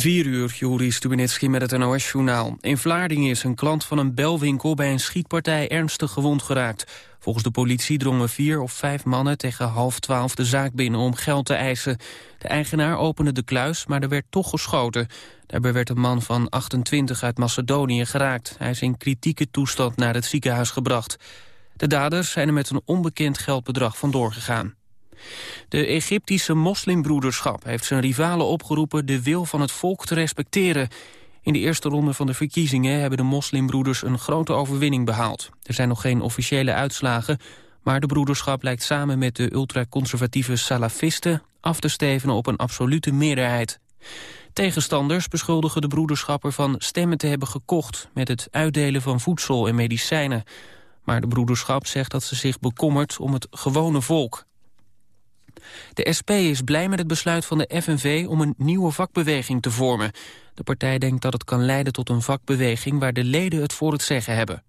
4 uur, Juri Stubenitski met het NOS-journaal. In Vlaardingen is een klant van een belwinkel bij een schietpartij ernstig gewond geraakt. Volgens de politie drongen vier of vijf mannen tegen half twaalf de zaak binnen om geld te eisen. De eigenaar opende de kluis, maar er werd toch geschoten. Daarbij werd een man van 28 uit Macedonië geraakt. Hij is in kritieke toestand naar het ziekenhuis gebracht. De daders zijn er met een onbekend geldbedrag vandoor gegaan. De Egyptische moslimbroederschap heeft zijn rivalen opgeroepen de wil van het volk te respecteren. In de eerste ronde van de verkiezingen hebben de moslimbroeders een grote overwinning behaald. Er zijn nog geen officiële uitslagen, maar de broederschap lijkt samen met de ultraconservatieve salafisten af te stevenen op een absolute meerderheid. Tegenstanders beschuldigen de broederschap ervan stemmen te hebben gekocht met het uitdelen van voedsel en medicijnen. Maar de broederschap zegt dat ze zich bekommert om het gewone volk. De SP is blij met het besluit van de FNV om een nieuwe vakbeweging te vormen. De partij denkt dat het kan leiden tot een vakbeweging waar de leden het voor het zeggen hebben.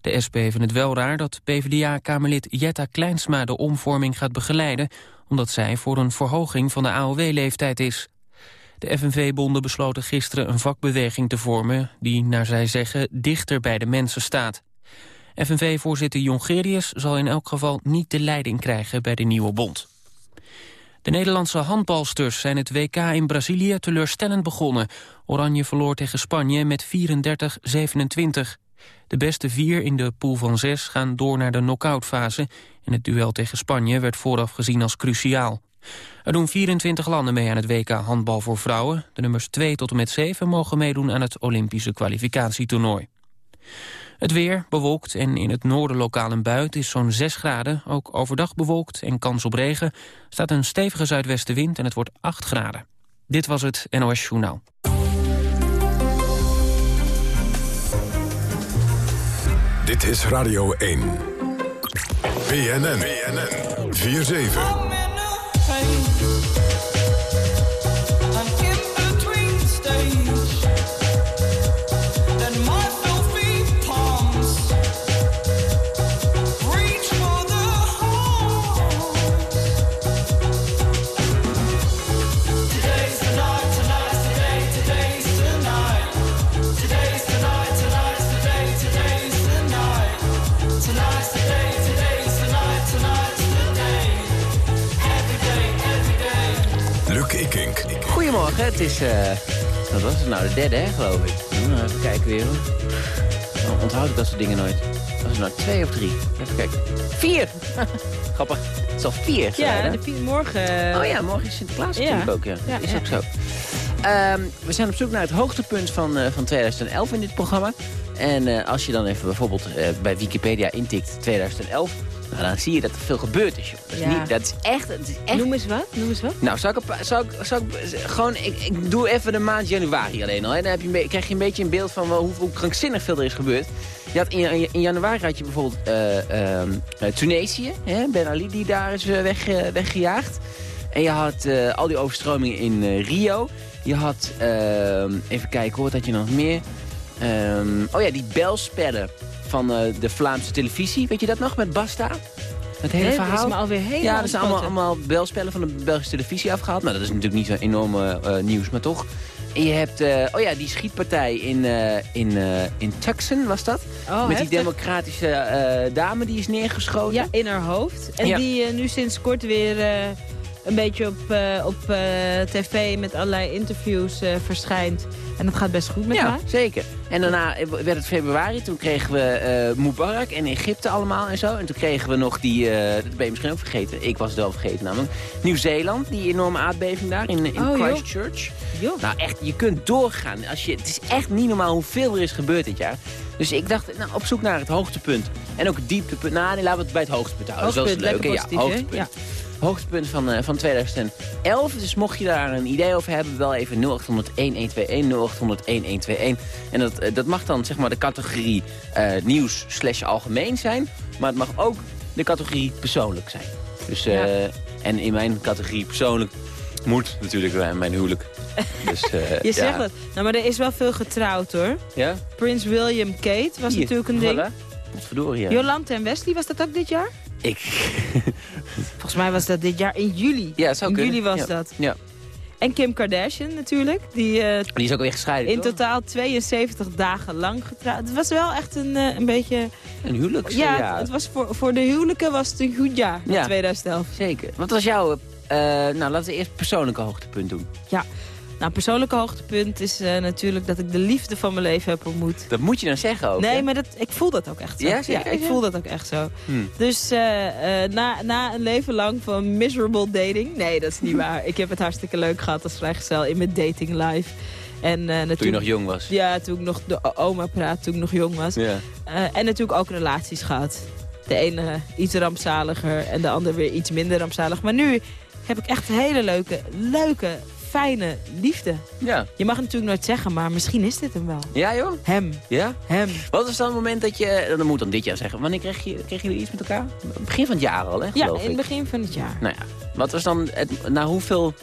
De SP vindt het wel raar dat PvdA-kamerlid Jetta Kleinsma de omvorming gaat begeleiden... omdat zij voor een verhoging van de AOW-leeftijd is. De FNV-bonden besloten gisteren een vakbeweging te vormen... die, naar zij zeggen, dichter bij de mensen staat. FNV-voorzitter Jongerius zal in elk geval niet de leiding krijgen bij de nieuwe bond. De Nederlandse handbalsters zijn het WK in Brazilië teleurstellend begonnen. Oranje verloor tegen Spanje met 34-27. De beste vier in de pool van zes gaan door naar de knock-outfase... en het duel tegen Spanje werd vooraf gezien als cruciaal. Er doen 24 landen mee aan het WK handbal voor vrouwen. De nummers 2 tot en met 7 mogen meedoen aan het Olympische kwalificatietoernooi. Het weer bewolkt en in het noorden lokaal een bui. is zo'n 6 graden. Ook overdag bewolkt en kans op regen. staat een stevige zuidwestenwind en het wordt 8 graden. Dit was het NOS Journaal. Dit is Radio 1. BNN. BNN. 4-7. Het is... Uh, wat was het nou? De derde, hè, geloof ik. Nou, even kijken weer. Dan onthoud ik dat soort dingen nooit. Was het nou twee of drie? Even kijken. Vier! Grappig. Het is al vier. Ja, de vier, morgen... Oh ja, morgen is Sinterklaas ja. natuurlijk ook. Ja. ja is ook zo. Um, we zijn op zoek naar het hoogtepunt van, uh, van 2011 in dit programma. En uh, als je dan even bijvoorbeeld bij Wikipedia intikt 2011... Nou, dan zie je dat er veel gebeurd is, joh. Dat is, niet, dat is, echt, dat is echt... Noem eens wat, noem eens wat. Nou, zou ik, zou ik, zou ik gewoon... Ik, ik doe even de maand januari alleen al. Hè. Dan heb je, krijg je een beetje een beeld van hoe, hoe krankzinnig veel er is gebeurd. Je had in, in januari had je bijvoorbeeld uh, uh, Tunesië. Hè, ben Ali die daar is uh, weg, weggejaagd. En je had al die overstromingen in Rio. Je had, ehm, even kijken, wat had je nog meer? Um, oh ja, die belspellen van uh, de Vlaamse televisie. Weet je dat nog, met Basta? Het hele verhaal. Dat is maar alweer helemaal Ja, dat zijn allemaal, allemaal belspellen van de Belgische televisie afgehaald. Nou, dat is natuurlijk niet zo enorm uh, nieuws, maar toch. En je hebt, uh, oh ja, die schietpartij in, uh, in, uh, in Tucson, was dat? Oh, Met die democratische dame die is neergeschoten. Ja, in haar hoofd. En die nu sinds kort weer een beetje op, op tv met allerlei interviews verschijnt. En dat gaat best goed met ja, haar. zeker. En daarna werd het februari. Toen kregen we Mubarak en Egypte allemaal en zo. En toen kregen we nog die, dat ben je misschien ook vergeten. Ik was het wel vergeten namelijk. Nieuw-Zeeland, die enorme aardbeving daar in, in oh, Christchurch. Joh. Nou echt, je kunt doorgaan. Als je, het is echt niet normaal hoeveel er is gebeurd dit jaar. Dus ik dacht, nou, op zoek naar het hoogtepunt. En ook het dieptepunt. Nou, nee, laten we het bij het hoogtepunt houden. Hoogtepunt, dat is leuk. Ja, hoogtepunt. Ja hoogtepunt van, uh, van 2011. Dus mocht je daar een idee over hebben, wel even 0800 1121 0800 1121. En dat, uh, dat mag dan zeg maar de categorie uh, nieuws slash algemeen zijn. Maar het mag ook de categorie persoonlijk zijn. Dus, ja. En in mijn categorie persoonlijk moet natuurlijk mijn huwelijk. Dus, je zegt ja. het. Nou, maar er is wel veel getrouwd hoor. Ja? Prins William Kate was Hier, natuurlijk een ding. Verdorie, ja. Jolante en Wesley, was dat ook dit jaar? Ik... Volgens mij was dat dit jaar in juli. Ja, zou in kunnen. juli was ja. dat. Ja. En Kim Kardashian natuurlijk. Die, uh, die is ook weer gescheiden, In totaal 72 dagen lang getrouwd. Het was wel echt een, uh, een beetje... Een huwelijk. Ja, het, was voor, voor de huwelijken was het een goed jaar, ja. 2011. Zeker. Wat was jouw... Uh, nou, laten we eerst persoonlijke hoogtepunt doen. Ja, nou, persoonlijke hoogtepunt is uh, natuurlijk dat ik de liefde van mijn leven heb ontmoet. Dat moet je dan zeggen ook, Nee, hè? maar dat, ik voel dat ook echt zo. Ja, zeker, ik voel dat ook echt zo. Hmm. Dus uh, uh, na, na een leven lang van miserable dating... Nee, dat is niet waar. Ik heb het hartstikke leuk gehad als vrijgezel in mijn dating life. En, toen je nog jong was? Ja, toen ik nog de oma praat, toen ik nog jong was. Ja. en natuurlijk ook relaties gehad. De ene iets rampzaliger en de ander weer iets minder rampzalig. Maar nu heb ik echt hele leuke, leuke fijne liefde. Ja. Je mag het natuurlijk nooit zeggen, maar misschien is dit hem wel. Ja, joh? Hem. Ja? Hem. Wat was dan het moment dat je... Dan moet dan dit jaar zeggen. Wanneer kreeg je, kreeg jullie iets met elkaar? Begin van het jaar al, hè? Ja, in het begin van het jaar. Nou ja. Wat was dan... Het, na hoeveel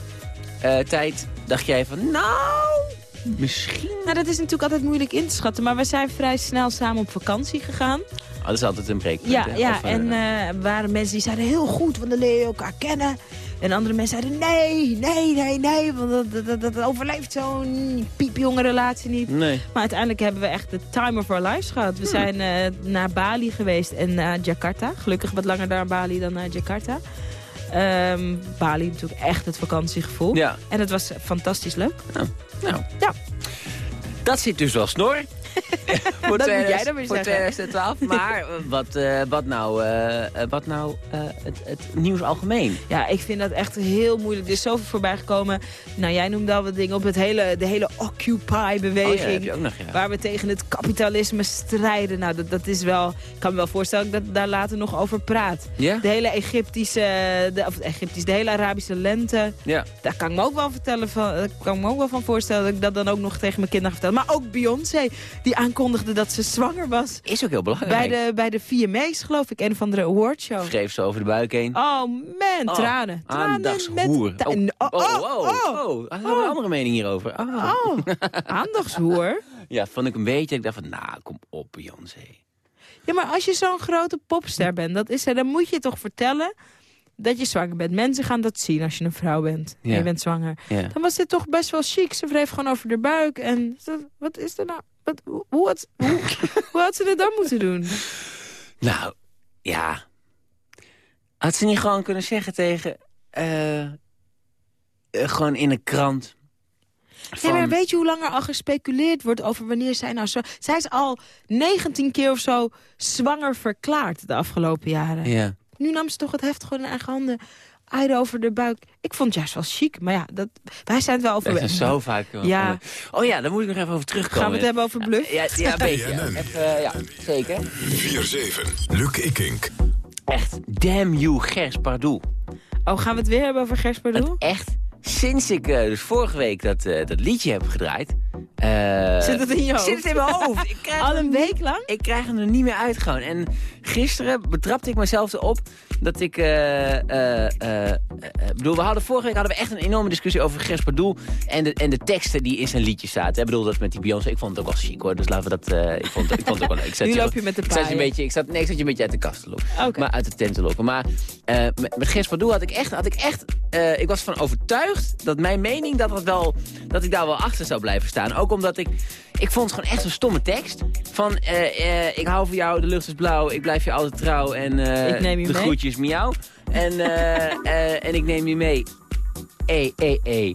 uh, tijd dacht jij van... Nou... Misschien... Nou, dat is natuurlijk altijd moeilijk in te schatten. Maar we zijn vrij snel samen op vakantie gegaan. Oh, dat is altijd een breekpunt, Ja, hè? ja Of, uh, en uh, waren mensen die zeiden heel goed, want dan leer je elkaar kennen. En andere mensen zeiden nee, nee, nee, nee, want dat, dat, dat overleeft zo'n piepjonge relatie niet. Nee. Maar uiteindelijk hebben we echt de time of our lives gehad. We zijn uh, naar Bali geweest en naar Jakarta. Gelukkig wat langer naar Bali dan naar Jakarta. Um, Bali natuurlijk echt het vakantiegevoel. Ja. En het was fantastisch leuk. Nou, nou. Ja. Dat zit dus wel snor. voor dat 2000, moet jij dan weer voor zeggen. 2012. Maar wat, uh, wat nou, uh, wat nou uh, het, het, nieuws algemeen? Ja, ik vind dat echt heel moeilijk. Er is zoveel voorbij gekomen. Nou, jij noemde al wat dingen op het hele, de hele Occupy-beweging. Oh, ja, nog, ja. Waar we tegen het kapitalisme strijden. Nou, dat, dat is wel... Ik kan me wel voorstellen dat ik daar later nog over praat. De hele Egyptische... De, of Egyptische, de hele Arabische lente. Ja. Daar kan ik me ook wel vertellen van... Daar kan ik me ook wel van voorstellen dat ik dat dan ook nog tegen mijn kinderen vertel. Maar ook Beyoncé, die aankondigde dat ze zwanger was. Is ook heel belangrijk. Bij de, bij de VMA's, geloof ik, een of andere awardshow. Schreef ze over de buik heen. Oh man, tranen. Oh, tranen aandachtshoer. Met oh, oh, oh, oh, oh. oh. Had een andere mening hierover. Oh, oh. aandachtshoer. ja, vond ik een beetje. Ik dacht van, nou, kom op, Beyoncé. Ja, maar als je zo'n grote popster bent, dat is, dan moet je toch vertellen dat je zwanger bent. Mensen gaan dat zien als je een vrouw bent. Ja. En je bent zwanger. Ja. Dan was dit toch best wel chic. Ze wreef gewoon over de buik. En wat is er nou? Wat, hoe, hoe, had, hoe, hoe had ze dit dan moeten doen? Nou, ja. Had ze niet gewoon kunnen zeggen tegen... Uh, uh, gewoon in een krant... Van... Nee, maar weet je hoe lang er al gespeculeerd wordt over wanneer zij nou zo... Zij is al 19 keer of zo zwanger verklaard de afgelopen jaren. Ja. Nu nam ze toch het heft gewoon in eigen handen. Eide over de buik. Ik vond het juist wel chic. Maar ja, dat, wij zijn het wel over... Dat is zo vaak... Ja. Oh ja, daar moet ik nog even over terugkomen. Gaan we het hebben over bluff? Ja, ja een beetje. Even, ja, zeker. 4-7. Luc Ikink. Echt, damn you, Gers Pardoel. Oh, gaan we het weer hebben over Gers Pardoel? Echt, sinds ik uh, dus vorige week dat, uh, dat liedje heb gedraaid... Uh, zit het in je hoofd? Zit het in mijn hoofd. Ik krijg Al een week lang? Ik krijg hem er niet meer uit gewoon. En gisteren betrapte ik mezelf erop dat ik... bedoel, we hadden vorige week hadden we echt een enorme discussie over Gers Pardoel en de, en de teksten die in zijn liedje zaten. Ik bedoel, dat met die Beyoncé. Ik vond het ook wel chic hoor, dus laten we dat... Uh, ik, vond, ik vond het ook wel leuk. Nu loop je met de ik zat, een beetje, ik, zat, nee, ik zat je een beetje uit de kast te. Okay. Maar uit de tent te lokken. Maar uh, met, met Pardoel had ik echt... Had ik, echt uh, ik was van overtuigd dat mijn mening dat, dat, wel, dat ik daar wel achter zou blijven staan. Ook omdat ik... Ik vond het gewoon echt een stomme tekst. Van, uh, uh, ik hou van jou, de lucht is blauw, ik blijf je altijd trouw en uh, ik neem je de mee. groetjes miauw. En, en ik neem je mee. E, e, e.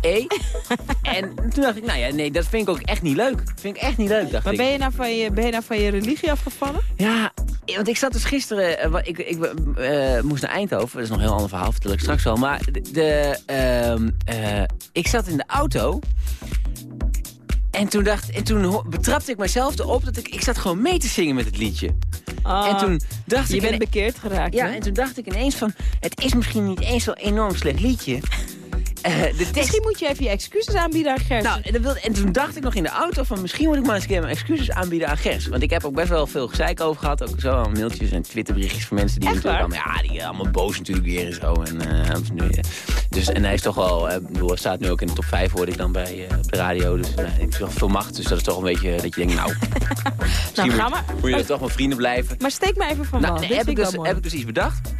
E. en toen dacht ik, nou ja, nee, dat vind ik ook echt niet leuk. Dat vind ik echt niet leuk, dacht maar ik. ben je, nou van je, ben je nou van je religie afgevallen? Ja, want ik zat dus gisteren... ik, ik moest naar Eindhoven, dat is nog een heel ander verhaal, vertel ik straks wel. Maar de, de uh, ik zat in de auto... En toen, dacht, en toen betrapte ik mezelf erop dat ik, ik zat gewoon mee te zingen met het liedje. Oh, en toen dacht je ik... bent bekeerd geraakt, Ja, hè? en toen dacht ik ineens van... Het is misschien niet eens zo'n enorm slecht liedje. Uh, de. Misschien moet je even je excuses aanbieden aan Gers. Nou, en, wilde, en toen dacht ik nog in de auto van... misschien moet ik maar eens een keer mijn excuses aanbieden aan Gers. Want ik heb ook best wel veel gezeik over gehad. Ook zo aan mailtjes en twitterberichtjes van mensen die Echt natuurlijk allemaal... Ja, die allemaal boos natuurlijk weer en zo. En, uh, nu, dus, en hij is toch wel... Ik bedoel, hij staat nu ook in de top 5 hoorde ik dan bij uh, de radio. Dus hij heeft toch veel macht. Dus dat is toch een beetje dat je denkt... Nou, nou ga moet, maar. moet je toch wel vrienden blijven. Maar steek me even van nou, nee, heb, ik dus, heb ik dus iets bedacht.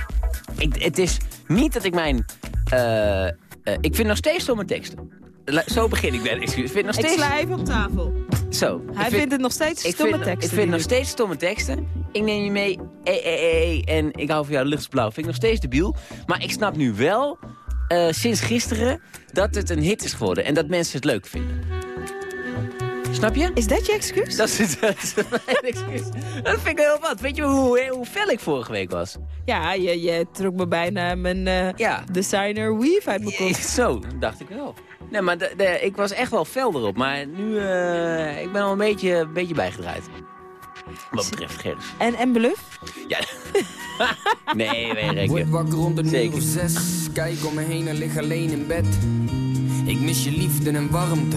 Ik, het is niet dat ik mijn... Uh, Eh, ik vind nog steeds stomme teksten. La- Zo begin ik excuus. Ik vind nog Ik steeds... sla even op tafel. Zo. Hij Ik vindt het nog steeds ik stomme vind, teksten. Ik vind nog steeds stomme teksten. Ik neem je mee. Eh, en ik hou van jou luchtsblauw. Vind ik nog steeds debiel. Maar ik snap nu wel, eh, sinds gisteren, dat het een hit is geworden. En dat mensen het leuk vinden. Snap je? Is dat je excuus? Dat is, dat is mijn excuus. Dat vind ik heel wat. Weet je hoe, hoe fel ik vorige week was? Ja, je, je trok me bijna mijn eh, Ja. designer weave uit mijn kop. Zo, dacht ik wel. Nee, maar de, de- ik was echt wel fel erop. Maar nu, eh ik ben al een beetje, een beetje bijgedraaid. Wat betreft Gers. En, en Bluff? Ja. nee, wij Word rekken. wakker rond een uur Zeker. of zes. Kijk om me heen en lig alleen in bed. Ik mis je liefde en warmte.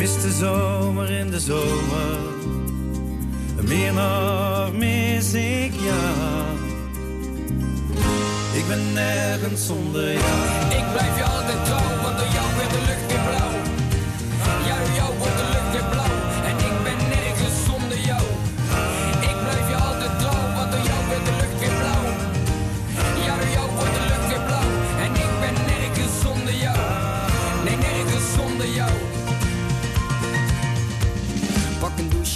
Mis de zomer in de zomer. Meer nog mis ik jou. Ik ben nergens zonder jou. Ik blijf je altijd trouw, want door jou werd de lucht weer blauw.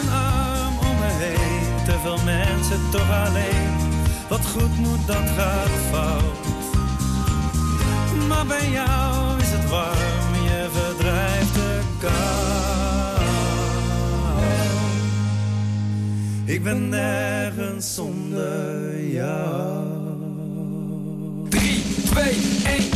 een arm om me heen. Te veel mensen toch alleen. Wat goed moet, dat gaat fout. Maar bij jou is het warm, je verdrijft de kou. Ik ben nergens zonder jou. 3, 2, 1,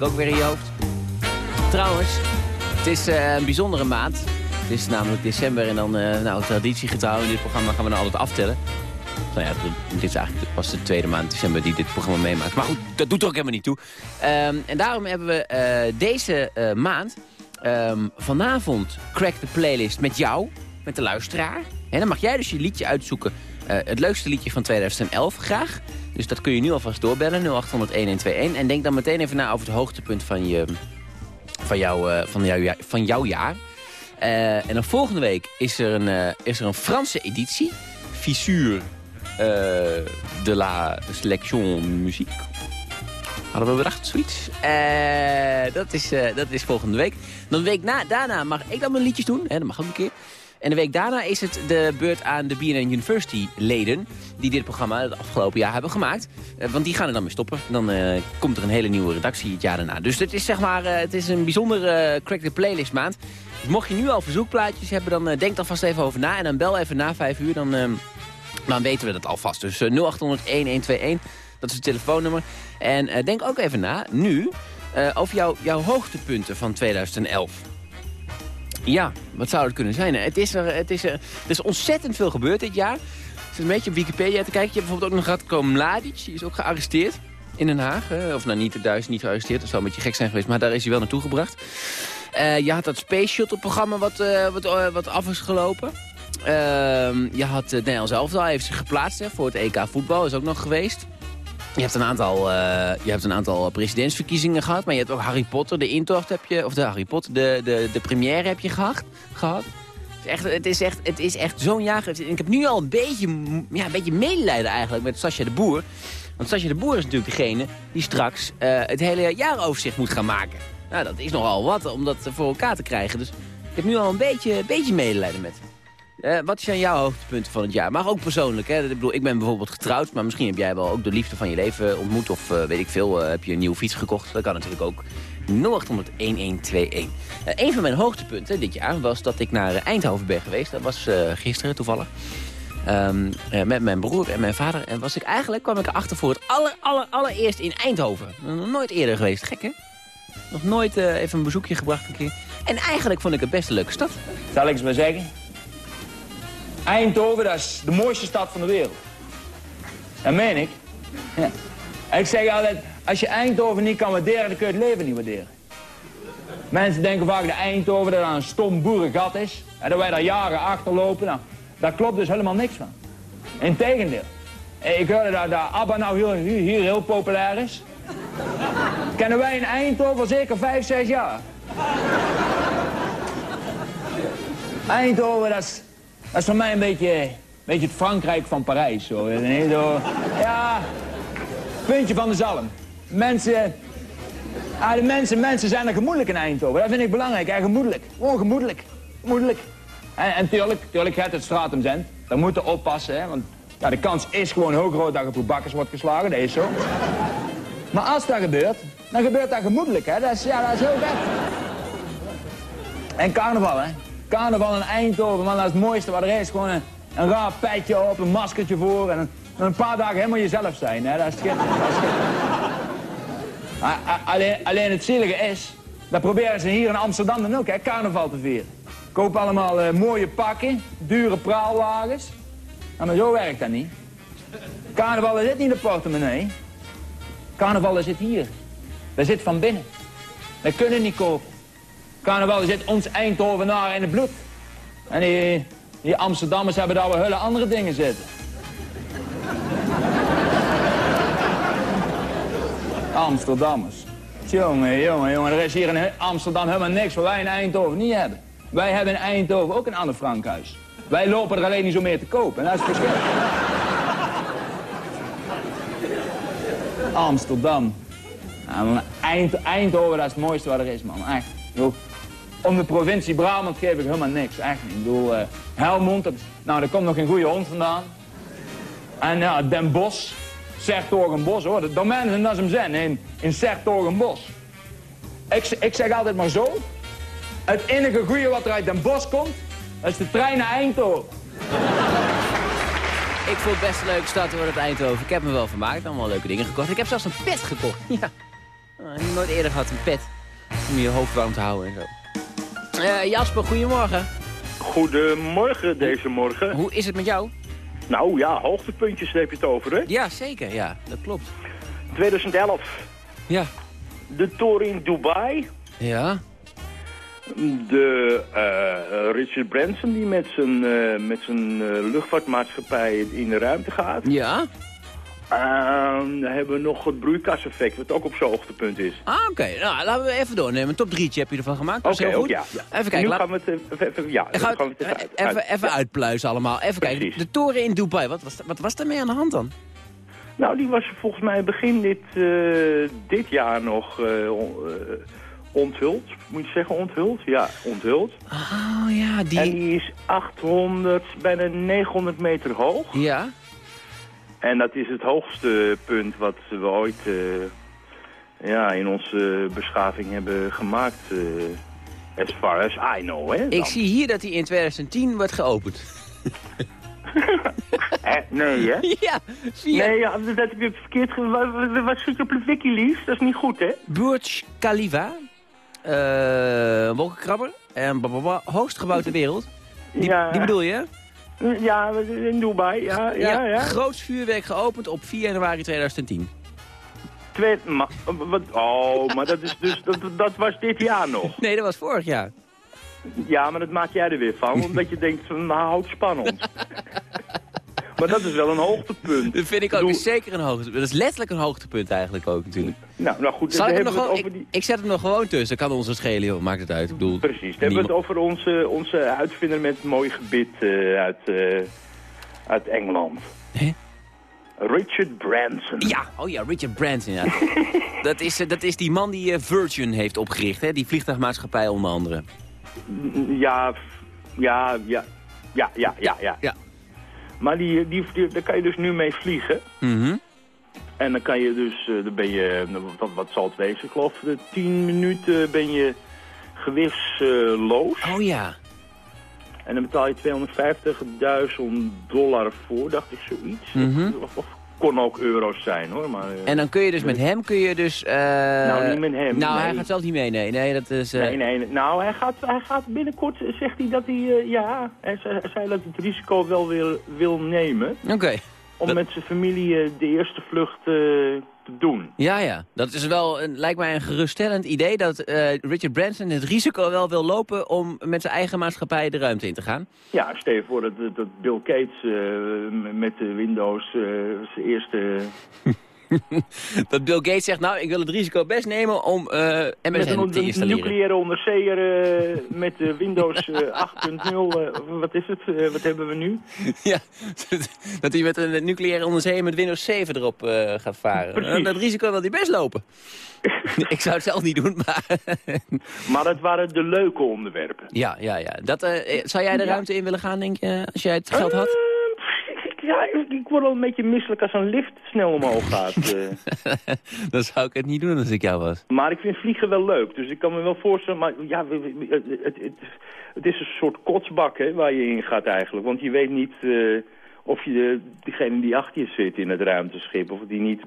week ook weer in je hoofd. Trouwens, het is eh, een bijzondere maand. Het is namelijk december en dan, eh nou, traditiegetrouw in dit programma gaan we dan altijd aftellen. Nou ja, dit is eigenlijk pas de tweede maand december die dit programma meemaakt. Maar goed, dat doet er ook helemaal niet toe. Ehm, en daarom hebben we eh, deze maand ehm, vanavond Crack the Playlist met jou, met de luisteraar. En dan mag jij dus je liedje uitzoeken het leukste liedje van 2011 graag. Dus dat kun je nu alvast doorbellen, 0800-1121. En denk dan meteen even na over het hoogtepunt van, je, van, jou, eh, van, jou, van jouw jaar. Eh, en dan volgende week is er een, eh, is er een Franse editie. Fissure de la Selection Musique. Hadden we bedacht, zoiets? Dat, is, dat is volgende week. Dan week na, daarna mag ik dan mijn liedjes doen. Hè, dat mag ook een keer. En de week daarna is het de beurt aan de BNN University leden... die dit programma het afgelopen jaar hebben gemaakt. Eh, want die gaan er dan mee stoppen. Dan eh, komt er een hele nieuwe redactie het jaar daarna. Dus het is, zeg maar, eh, het is een bijzondere eh, Crack the Playlist maand. Dus mocht je nu al verzoekplaatjes hebben, dan denk dan vast even over na. En dan bel even na vijf uur, dan, ehm, dan weten we dat alvast. Dus eh, 0800-1121, dat is het telefoonnummer. En denk ook even na, nu, over jouw hoogtepunten van 2011. Ja, wat zou het kunnen zijn? Het is er, het is er, is ontzettend veel gebeurd dit jaar. Het is een beetje op Wikipedia te kijken. Je hebt bijvoorbeeld ook nog Radko Mladic. Die is ook gearresteerd in Den Haag. Of nou, niet thuis, niet gearresteerd. Dat zou een beetje gek zijn geweest. Maar daar is hij wel naartoe gebracht. Eh, je had dat Space Shuttle programma wat, eh, wat, eh, wat af is gelopen. Ehm, je had het Nederlands elftal heeft zich geplaatst hè, voor het EK voetbal. Is ook nog geweest. Je hebt een aantal, eh, je hebt een aantal presidentsverkiezingen gehad. Maar je hebt ook Harry Potter, de intocht heb je... Of de Harry Potter, de, de, de première heb je gehad. gehad. Echt, het is echt, het is echt zo'n jaar ik heb nu al een beetje, ja, een beetje medelijden eigenlijk met Sascha de Boer. Want Sascha de Boer is natuurlijk degene die straks eh, het hele jaaroverzicht moet gaan maken. Nou, dat is nogal wat om dat voor elkaar te krijgen. Dus ik heb nu al een beetje, beetje medelijden met hem. Eh, wat zijn jouw hoogtepunten van het jaar? Maar ook persoonlijk. Hè? Ik, bedoel, ik ben bijvoorbeeld getrouwd, maar misschien heb jij wel ook de liefde van je leven ontmoet. Of eh, weet ik veel, eh, heb je een nieuwe fiets gekocht. Dat kan natuurlijk ook. 0800 1121. Eh, een van mijn hoogtepunten dit jaar was dat ik naar Eindhoven ben geweest. Dat was gisteren toevallig. Ehm, eh, met mijn broer en mijn vader. En was ik eigenlijk, kwam ik erachter voor het aller, aller, allereerst in Eindhoven. Nog nooit eerder geweest. Gek hè? Nog nooit even een bezoekje gebracht een keer. En eigenlijk vond ik het best een leuke stad. Zal ik eens maar zeggen? Eindhoven, dat is de mooiste stad van de wereld. Dat meen ik. Ik zeg altijd, als je Eindhoven niet kan waarderen, dan kun je het leven niet waarderen. Mensen denken vaak dat Eindhoven dat een stom boerengat is. En dat wij daar jaren achter lopen. Nou, daar klopt dus helemaal niks van. Integendeel. Eh, Ik hoorde dat, dat ABBA nou hier, hier, heel populair is. Kennen wij in Eindhoven zeker vijf, zes jaar. Eindhoven, dat is, dat is voor mij een beetje, beetje het Frankrijk van Parijs. Zo. Ja, puntje van de zalm. Mensen, ah, de mensen, mensen zijn er gemoedelijk in Eindhoven. Dat vind ik belangrijk, hè, gemoedelijk. Gewoon gemoedelijk, gemoedelijk. En, en tuurlijk, tuurlijk gaat het stratum zijn. Daar moeten oppassen, hè, want ja, de kans is gewoon heel groot dat je op bakkers wordt geslagen, dat is zo. Maar als dat gebeurt, dan gebeurt dat gemoedelijk, hè. Dat is, ja, dat is heel vet. En carnaval, hè. Carnaval in Eindhoven, man, dat is het mooiste wat er is. Gewoon een, een raar petje op, een maskertje voor en een, een paar dagen helemaal jezelf zijn, hè. Dat is schitterend, Alleen, het zielige is, dat proberen ze hier in Amsterdam dan ook, hè, carnaval te vieren. Koop allemaal eh, mooie pakken, dure praalwagens. Nou, maar zo werkt dat niet. Carnaval zit niet in de portemonnee. Carnaval zit hier. Dat zit van binnen. Dat kunnen niet kopen. Carnaval zit ons Eindhovenaar in het bloed. En die, die Amsterdammers hebben daar wel hele andere dingen zitten. Amsterdammers. Jongen, jongen, jongen, er is hier in Amsterdam helemaal niks wat wij in Eindhoven niet hebben. Wij hebben in Eindhoven ook een Anne Frankhuis. Wij lopen er alleen niet zo meer te kopen. En dat is het verschil. Amsterdam. Eind, Eindhoven, dat is het mooiste wat er is, man. Echt. Om de provincie Brabant geef ik helemaal niks. Echt niet. Ik bedoel, eh, Helmond, dat, nou, daar komt nog een goede hond vandaan. En ja, Den Bosch. Sertogenbos, hoor. De domein zijn dat zijn, in, in Sertogenbos. Ik, ik zeg altijd maar zo. Het enige goede wat er uit Den Bosch komt, is de trein naar Eindhoven. Ik vond het best een leuke stad hoor, het Eindhoven. Ik heb me wel vermaakt, allemaal leuke dingen gekocht. Ik heb zelfs een pet gekocht. Ja. Ik heb nooit eerder gehad een pet. Om je hoofd warm te houden en zo. Eh, Jasper, goedemorgen. Goedemorgen deze morgen. Hoe is het met jou? Nou ja, hoogtepuntjes heb je het over, hè? Ja, zeker. Ja, dat klopt. 2011, Ja. de toren in Dubai. Ja. De eh, Richard Branson die met zijn, eh, met zijn luchtvaartmaatschappij in de ruimte gaat. Ja? Ehm, dan hebben we nog het broeikaseffect, wat ook op zijn hoogtepunt is. Ah, oké. Nou, laten we even doornemen. Een top 3 heb je ervan gemaakt. Dat is Oké, heel goed. ja. ja. Even kijken. Nu laat- gaan we het even, ja, gaan gaan we het even, uit, even, even uitpluizen allemaal. Even kijken. De toren in Dubai. Wat was, wat was daarmee aan de hand dan? Nou, die was volgens mij begin dit, eh, dit jaar nog eh, onthuld. Moet je zeggen onthuld? Ja, onthuld. Oh ja, die... En die is 800, bijna 900 meter hoog. Ja? En dat is het hoogste punt wat we ooit eh, ja, in onze beschaving hebben gemaakt. eh, as far as I know, hè. Ik zie hier dat hij in 2010 wordt geopend. Eh, nee, hè? ja, via Nee, ja, dat heb je verkeerd... Wat zit je op de Wikileaks? Dat is niet goed, hè? Burj Khalifa. eh wolkenkrabber. En blablabla, hoogste gebouw ter wereld. Die, Ja. die bedoel je? Ja, in Dubai, ja, ja, ja. Groots vuurwerk geopend op 4 januari 2010. Twee, wat, oh, maar dat, is dus, dat, dat was dit jaar nog. Nee, dat was vorig jaar. Ja, maar dat maak jij er weer van, omdat je denkt van, nou, houd spannend. Maar dat is wel een hoogtepunt. Dat vind ik ook Doe- zeker een hoogtepunt. Dat is letterlijk een hoogtepunt eigenlijk ook natuurlijk. Nou, nou goed, Zal ik, hem hebben nog we het gewoon, over die... ik zet hem nog gewoon tussen. Kan ons het schelen, joh. Maakt het uit. Ik bedoel, Precies, dan hebben we het over onze, onze uitvinder met het mooie gebit eh, uit, eh, uit Engeland. Hè? Richard Branson. Ja, oh ja, Richard Branson. Ja. dat, is, eh, dat is die man die Virgin heeft opgericht, hè? die vliegtuigmaatschappij onder andere. Ja, ja, ja, ja, ja, ja, ja. Ja. Maar die, die, die- daar kan je dus nu mee vliegen. Mhm. En dan kan je dus, eh, dan ben je, nou, wat, wat zal het wezen, ik geloof, eh, 10 minuten ben je gewichtsloos. Oh ja. En dan betaal je 250.000 dollar voor, dacht ik zoiets. Mhm. Of, of kon ook euro's zijn hoor, maar... eh, En dan kun je dus met hem, kun je dus... eh, Nou, niet met hem, Nou, hij gaat zelf niet mee, nee. Nee, dat is... eh, Nee, nee, nou hij gaat, hij gaat binnenkort, zegt hij dat hij, ja, hij zei, dat hij het risico wel wil, wil nemen. Oké. Om met zijn familie eh, de eerste vlucht eh, te doen. Ja, ja. Dat is wel, een, lijkt mij een geruststellend idee dat eh, Richard Branson het risico wel wil lopen om met zijn eigen maatschappij de ruimte in te gaan. Ja, stel je voor dat, dat Bill Gates met de Windows eh, zijn eerste... dat Bill Gates zegt, nou, ik wil het risico best nemen om eh met MSN een, te installeren. nucleaire onderzeeër eh, met de Windows eh, 8.0. eh, wat is het? Eh, wat hebben we nu? Ja, dat hij met een nucleaire onderzeeër met Windows 7 erop eh, gaat varen. Eh, dat risico wil hij best lopen. ik zou het zelf niet doen, maar... Maar dat waren de leuke onderwerpen. ja, ja, ja. Dat, eh, zou jij de Ja. ruimte in willen gaan, denk je, als jij het geld had? Ja, ik, word wel een beetje misselijk als een lift snel omhoog gaat. eh. Dan zou ik het niet doen als ik jou was. Maar ik vind vliegen wel leuk, dus ik kan me wel voorstellen... Maar ja, het, het, het is een soort kotsbak hè, waar je in gaat eigenlijk. Want je weet niet eh, of je de, diegene die achter je zit in het ruimteschip... of die niet...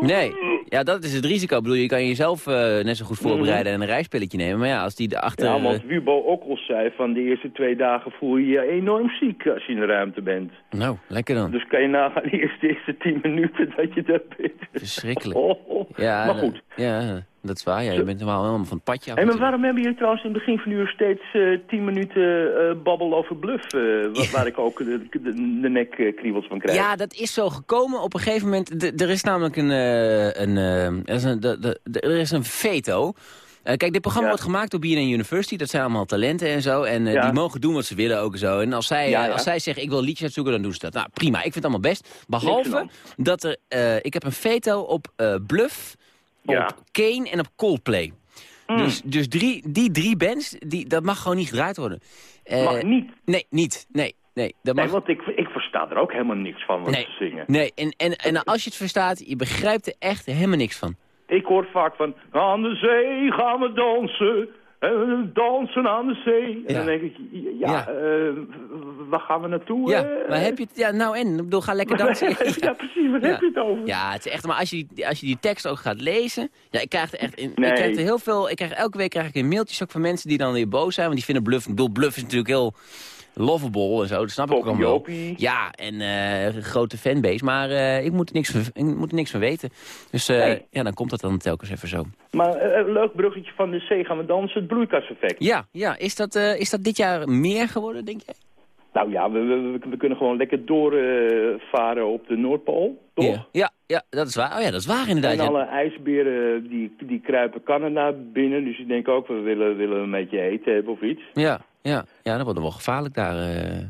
Nee, ja, dat is het risico. Ik bedoel, je kan jezelf eh, net zo goed voorbereiden en een rijspilletje nemen. Maar ja, als die erachter... Ja, want Wubo ook al zei van de eerste twee dagen voel je je enorm ziek als je in de ruimte bent. Nou, lekker dan. Dus kan je nagaan de eerste, eerste tien minuten dat je daar bent. Verschrikkelijk. Oh, oh. Ja, maar dat- goed. Ja, dat is waar. Ja, je bent helemaal, helemaal van het padje af. Hey, maar waarom hebben jullie trouwens in het begin van de uur steeds eh, tien minuten eh, babbel over bluff? wa- Waar ik ook de, de, de nekkriebels van krijg. Ja, dat is zo gekomen. Op een gegeven moment, er is namelijk een, een, er, is een de, er is een veto. Kijk, dit programma Ja. wordt gemaakt door BNN University. Dat zijn allemaal talenten en zo. En Ja. die mogen doen wat ze willen ook en zo. En als zij, Ja, als zij zeggen, ik wil liedjes uitzoeken, dan doen ze dat. Nou, prima. Ik vind het allemaal best. Behalve dat er, ik heb een veto op Bluff, Ja. op Kane en op Coldplay. Mm. Dus, dus drie, die drie bands, die, dat mag gewoon niet gedraaid worden. Eh, Mag niet. Nee, niet. Nee, nee. Dat mag Nee, want ik, ik versta er ook helemaal niks van wat Nee. ze zingen. Nee, en, en, en als je het verstaat, je begrijpt er echt helemaal niks van. Ik hoor vaak van, aan de zee gaan we dansen. Dansen aan de zee. En dan denk ik, ja, Ja. eh, waar gaan we naartoe? Ja, maar heb je het... Ja, nou en? Ik bedoel, ga lekker dansen. ja, precies, waar heb je het over? Ja, het is echt, maar als je, die- als je die tekst ook gaat lezen... Ja, ik krijg er echt... In, Nee. Ik krijg er heel veel... Ik krijg, elke week krijg ik een mailtjes ook van mensen die dan weer boos zijn. Want die vinden bluff... Ik bedoel, bluff is natuurlijk heel... Lovable en zo, dat snap ik ook. Jopie. Ja, en een grote fanbase, maar ik, moet er niks van, ik moet er niks van weten. Dus eh, Nee. ja, dan komt dat dan telkens even zo. Maar eh, een leuk bruggetje van de zee gaan we dansen, het broeikaseffect. Ja, ja is, dat, is dat dit jaar meer geworden, denk jij? Nou ja, we, we, kunnen gewoon lekker doorvaren op de Noordpool, toch? Ja. ja, ja, dat is waar. Oh ja, dat is waar inderdaad. En ja. alle ijsberen die, die kruipen Canada binnen. Dus ik denk ook, we willen, willen een beetje eten hebben of iets. Ja, ja, ja, dat wordt wel gevaarlijk daar. eh.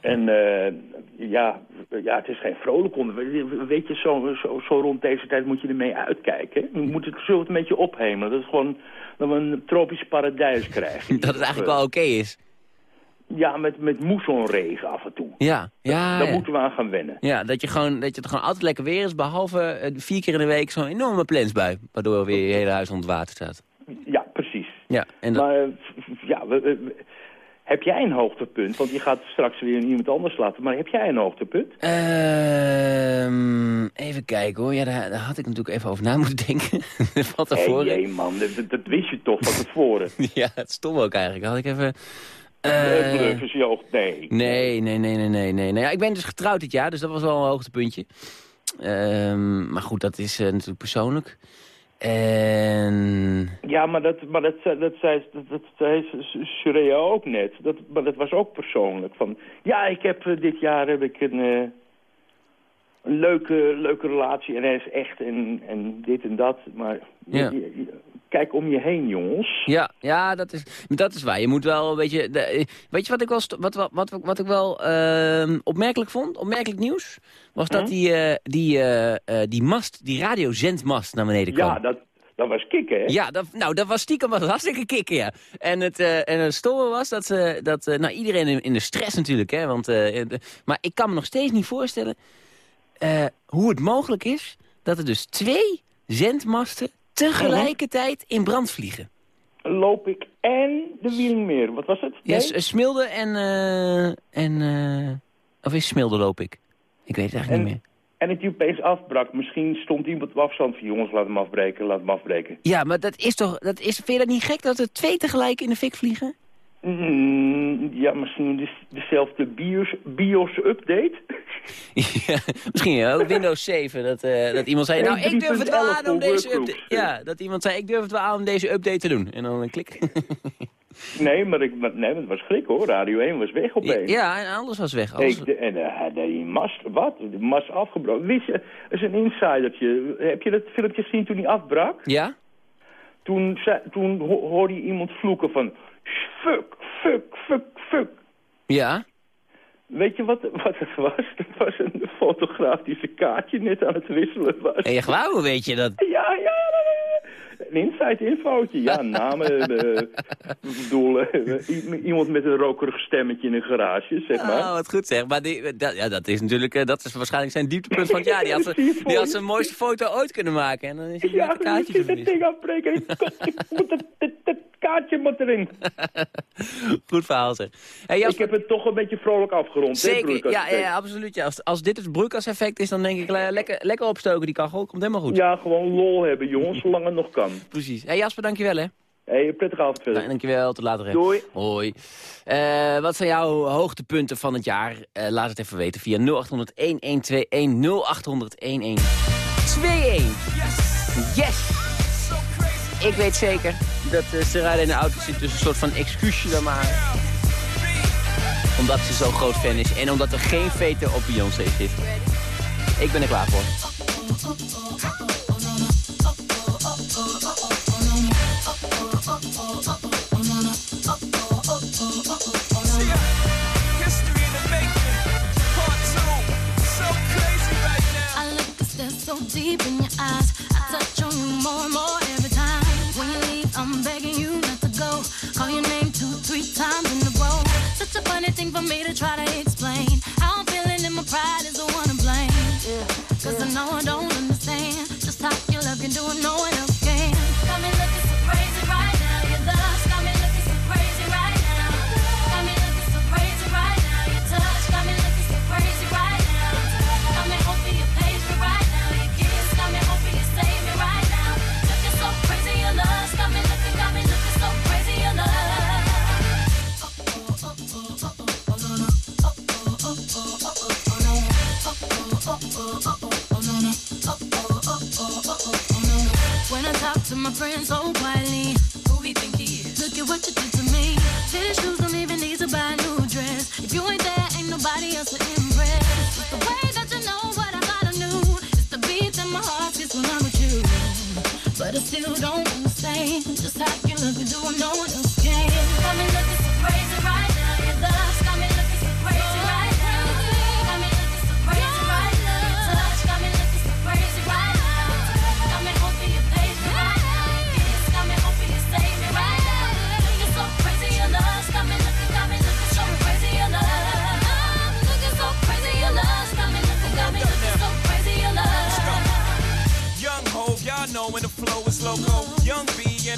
En eh, ja, ja, het is geen vrolijk onderwerp. Weet je, zo, zo, zo rond deze tijd moet je ermee uitkijken. We moeten het zo een beetje ophemelen. Dat is gewoon dat we een tropisch paradijs krijgen. Dat het eigenlijk wel oké is. Ja, met, met moessonregen af en toe. Ja, ja, Daar ja. moeten we aan gaan wennen. Ja, dat, je gewoon, dat je het gewoon altijd lekker weer is, behalve eh, vier keer in de week zo'n enorme plensbui. Waardoor weer je hele huis onder water staat. Ja, precies. Ja, en dat, Maar eh, ja, we- we- we- heb jij een hoogtepunt? Want je gaat straks weer iemand anders laten. Maar heb jij een hoogtepunt? Ehm, even kijken hoor. Ja, daar, daar had ik natuurlijk even over na moeten denken. Wat Hé, ervoor. jee, man, dat, dat wist je toch van tevoren. Ja, het stom ook eigenlijk. Had ik even... Hoog. Nee. nee, nee, nee, nee, nee, nee. nee. Ja, ik ben dus getrouwd dit jaar, dus dat was wel een hoogtepuntje. Ehm, maar goed, dat is eh, natuurlijk persoonlijk. En... Ja, maar dat, maar dat, zei- dat zei, dat, dat zei Surya ook net. Dat, maar dat was ook persoonlijk. Van, ja, ik heb eh, dit jaar heb ik een, een leuke, leuke relatie en hij is echt en, en dit en dat. Maar Ja. je- je- kijk om je heen, jongens. Ja, ja dat, is, dat is waar. Je moet wel een beetje... de- weet je wat ik wel, wat, wat, wat, wat ik wel ehm, opmerkelijk vond? Opmerkelijk nieuws? Was dat Hm? die, eh, die, eh, eh, die mast, die radiozendmast naar beneden kwam. Ja, dat, dat was kicken, hè? Ja, dat, nou, dat was stiekem wat hartstikke kicken, ja. En het, en het stomme was dat, ze dat nou, iedereen in, in de stress natuurlijk, hè. Want, de- maar ik kan me nog steeds niet voorstellen eh, hoe het mogelijk is dat er dus twee zendmasten tegelijkertijd in brand vliegen. Loop ik en de Wielingmeer. Wat was het? Ja, Nee? Eh, Smilde en... eh, en of is Smilde loop ik? Ik weet het eigenlijk En- niet meer. En het opeens afbrak. Misschien stond iemand op afstand van... jongens, laat hem afbreken, laat hem afbreken. Ja, maar dat is toch... Dat is, vind je dat niet gek dat er twee tegelijk in de fik vliegen? Mm, ja, misschien de, dezelfde BIOS, BIOS-update. Ja, misschien ja, ook Windows 7. Dat, eh, dat iemand zei, Nee, nou ik durf het wel 3.11 aan om deze update... Ja, dat iemand zei, ik durf het wel aan om deze update te doen. En dan een klik. nee, maar ik, maar, nee, maar het was schrik hoor. Radio 1 was weg opeens. ja, en alles was weg. Alles... Ik, de, en uh, die mast, wat? De mast afgebroken. Wist je, dat is een insidertje. Heb je dat filmpje gezien toen hij afbrak? Ja? Toen, toen ho- hoorde je iemand vloeken van... Fuck, fuck, fuck, fuck. Ja? Weet je wat, wat het was? Het was een fotograaf die zijn kaartje net aan het wisselen was. Echt waar? Hoe weet je dat? Ja, ja, ja, ja. Een inside infootje. Ja, namen. eh, ik bedoel, eh, iemand met een rokerig stemmetje in een garage, zeg maar. Oh, wat goed zeg. Maar die, dat, ja, dat is natuurlijk, eh, dat is waarschijnlijk zijn dieptepunt van het jaar. Die had, ze- die had zijn mooiste foto ooit kunnen maken. En dan is hij ja, een je kaartje ziet dat ding afbreken. Ik, ik moet het, het, het kaartje moet erin. Goed verhaal zeg. Hey, Ik heb het toch een beetje vrolijk afgerond. Zeker, ja, ja, ja, absoluut. Ja. Als, als dit het broeikaseffect is, dan denk ik le- lekker, lekker opstoken die kachel. Komt helemaal goed. Ja, gewoon lol hebben, jongens, zolang het nog kan. Precies. Hey, Jasper, dankjewel hè. Hé, prettige avond verder. Ja, dankjewel, tot later. hè. Doei. Hoi. Eh, wat zijn jouw hoogtepunten van het jaar? Eh, laat het even weten via 0800 1121 0800 1121. Yes! Ik weet zeker dat uh, in de auto zit dus een soort van excuusje dan maar. Omdat ze zo'n groot fan is en omdat er geen veter op Beyoncé zit. Ik ben er klaar voor. Deep in your eyes. I touch on you more and more every time. When you leave, I'm begging you not to go. Call your name two, three times in a row. Such a funny thing for me to try to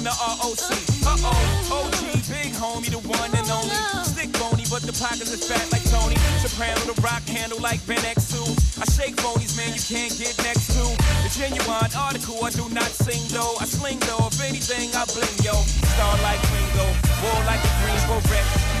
And the ROC. Uh oh, OG, big homie, the one and only. Stick bony, but the pockets is fat like Tony. Soprano, the rock handle like Ben X2. I shake phonies, man, you can't get next to. The genuine article, I do not sing though. I sling though, if anything, I bling yo. Star like Ringo, war like a Greensboro wreck.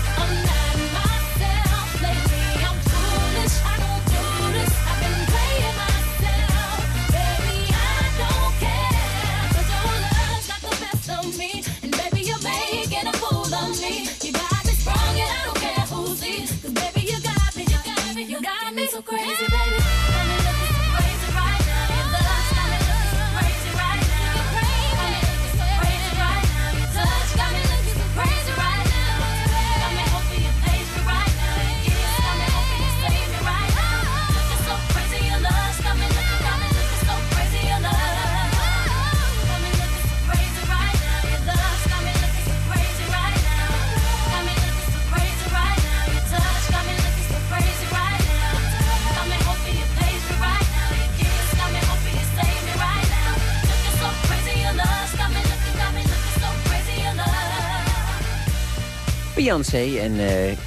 Beyoncé en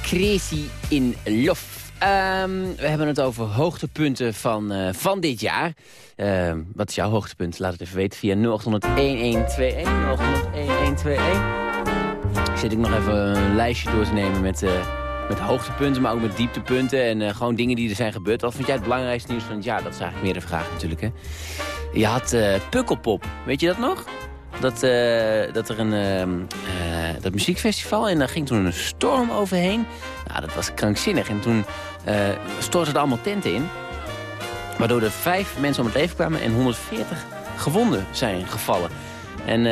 Crazy in Love. Ehm, we hebben het over hoogtepunten van, eh, van dit jaar. Ehm, wat is jouw hoogtepunt? Laat het even weten via 0800-1121. 0800-1121. Ik zit ook nog even een lijstje door te nemen met, eh, met hoogtepunten, maar ook met dieptepunten. En gewoon dingen die er zijn gebeurd. Wat vind jij het belangrijkste nieuws van het jaar? Dat is eigenlijk meer de vraag natuurlijk. Hè? Je had Pukkelpop, weet je dat nog? Dat, eh, dat er een ehm, eh, dat muziekfestival en daar ging toen een storm overheen. Nou, dat was krankzinnig. En toen eh stortten er allemaal tenten in. Waardoor er vijf mensen om het leven kwamen en 140 gewonden zijn gevallen. En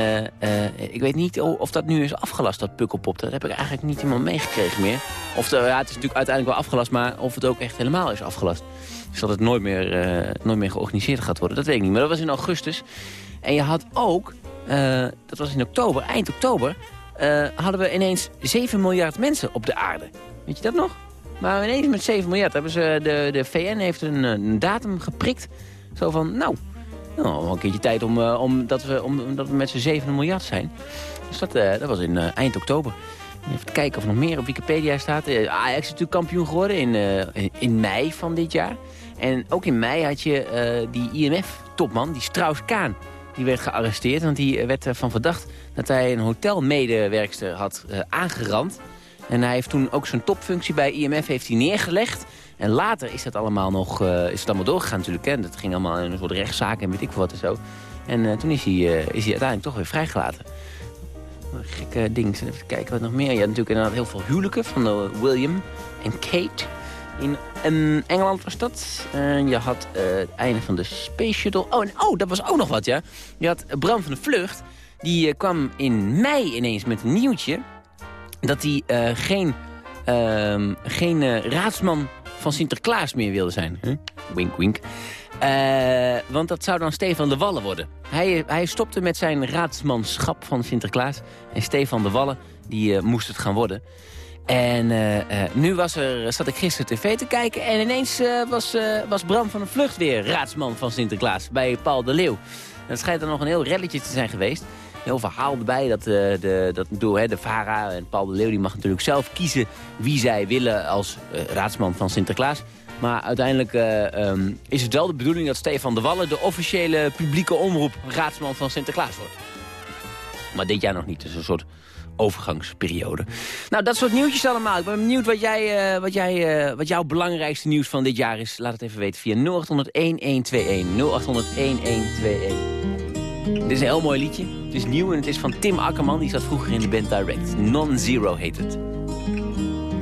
ik weet niet of dat nu is afgelast, dat Pukkelpop. Dat heb ik eigenlijk niet helemaal meegekregen meer. Of ja, het is natuurlijk uiteindelijk wel afgelast, maar of het ook echt helemaal is afgelast. Dus dat het nooit meer, nooit meer georganiseerd gaat worden, dat weet ik niet. Maar dat was in augustus. En je had ook, eh, dat was in oktober, eind oktober... eh, hadden we ineens 7 miljard mensen op de aarde. Weet je dat nog? Maar ineens met 7 miljard hebben ze, de, de VN heeft een, eh, een datum geprikt. Zo van, nou, nou, een keertje tijd om, eh, om, dat, we, om, omdat we met z'n 7 miljard zijn. Dus dat, eh, dat was in eh, eind oktober. Even kijken of er nog meer op Wikipedia staat. Eh, Ajax is natuurlijk kampioen geworden in, eh, in, in mei van dit jaar. En ook in mei had je eh, die IMF-topman, die Strauss-Kaan. Die werd gearresteerd, want die werd ervan verdacht... dat hij een hotelmedewerkster had eh, aangerand. En hij heeft toen ook zijn topfunctie bij IMF heeft hij neergelegd. En later is dat allemaal nog eh, is het allemaal doorgegaan natuurlijk. Hè. Dat ging allemaal in een soort rechtszaak en weet ik wat en zo. En eh, toen is hij, eh, is hij uiteindelijk toch weer vrijgelaten. Een gekke ding. Even kijken wat nog meer. Je had natuurlijk inderdaad heel veel huwelijken van eh, William en Kate. In Engeland was dat. En je had eh, het einde van de Space Shuttle. Oh, en, oh, dat was ook nog wat, ja. Je had Bram van de Vlucht. Die eh, kwam in mei ineens met een nieuwtje. Dat hij eh, geen, ehm, geen raadsman van Sinterklaas meer wilde zijn. Huh? Wink, wink. Want dat zou dan Stefan de Wallen worden. Hij, hij stopte met zijn raadsmanschap van Sinterklaas. En Stefan de Wallen die, moest het gaan worden. En eh, eh, nu was er, zat ik gisteren tv te kijken... en ineens eh, was, was Bram van de Vlucht weer raadsman van Sinterklaas... bij Paul de Leeuw. Dat schijnt er nog een heel relletje te zijn geweest. Heel verhaal erbij. Dat, de, dat door, hè, de VARA en Paul de Leeuw die mag natuurlijk zelf kiezen wie zij willen als raadsman van Sinterklaas. Maar uiteindelijk eh, ehm, is het wel de bedoeling dat Stefan de Wallen de officiële publieke omroep raadsman van Sinterklaas wordt. Maar dit jaar nog niet. Dus een soort overgangsperiode. Nou, dat soort nieuwtjes allemaal. Ik ben benieuwd wat, jij, eh, wat, jij, eh, wat jouw belangrijkste nieuws van dit jaar is. Laat het even weten via 0800-1121. 0800-1121. Dit is een heel mooi liedje. Het is nieuw en het is van Tim Akkerman. Die zat vroeger in de band Direct. Non-Zero heet het.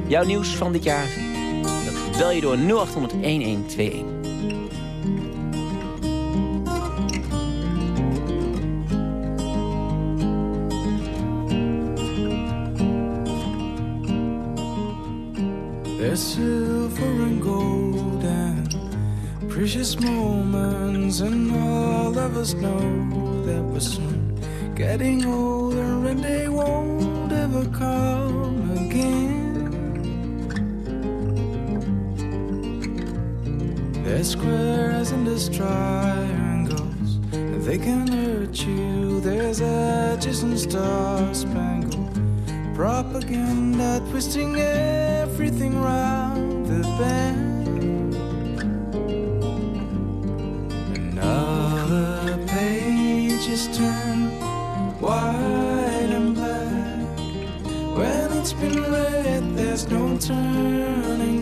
Jouw nieuws van dit jaar? Dat bel je door 0800-1121. There's silver and gold and precious moments, and all of us know that we're soon getting older and they won't ever come again. There's squares and there's triangles, and they can hurt you. There's edges and stars propaganda twisting everything round the bend. Another page is turned white and black. When it's been read, there's no turning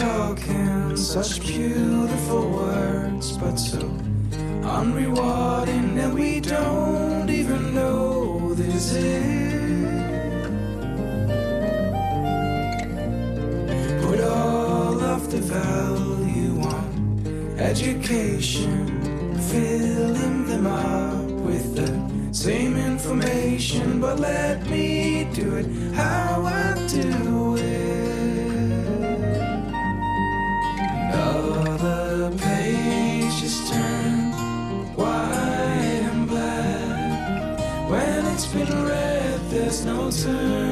talking such beautiful words, but so unrewarding that we don't even know this is. Put all of the value on education, filling them up with the same information, but let me do it how I do mountain.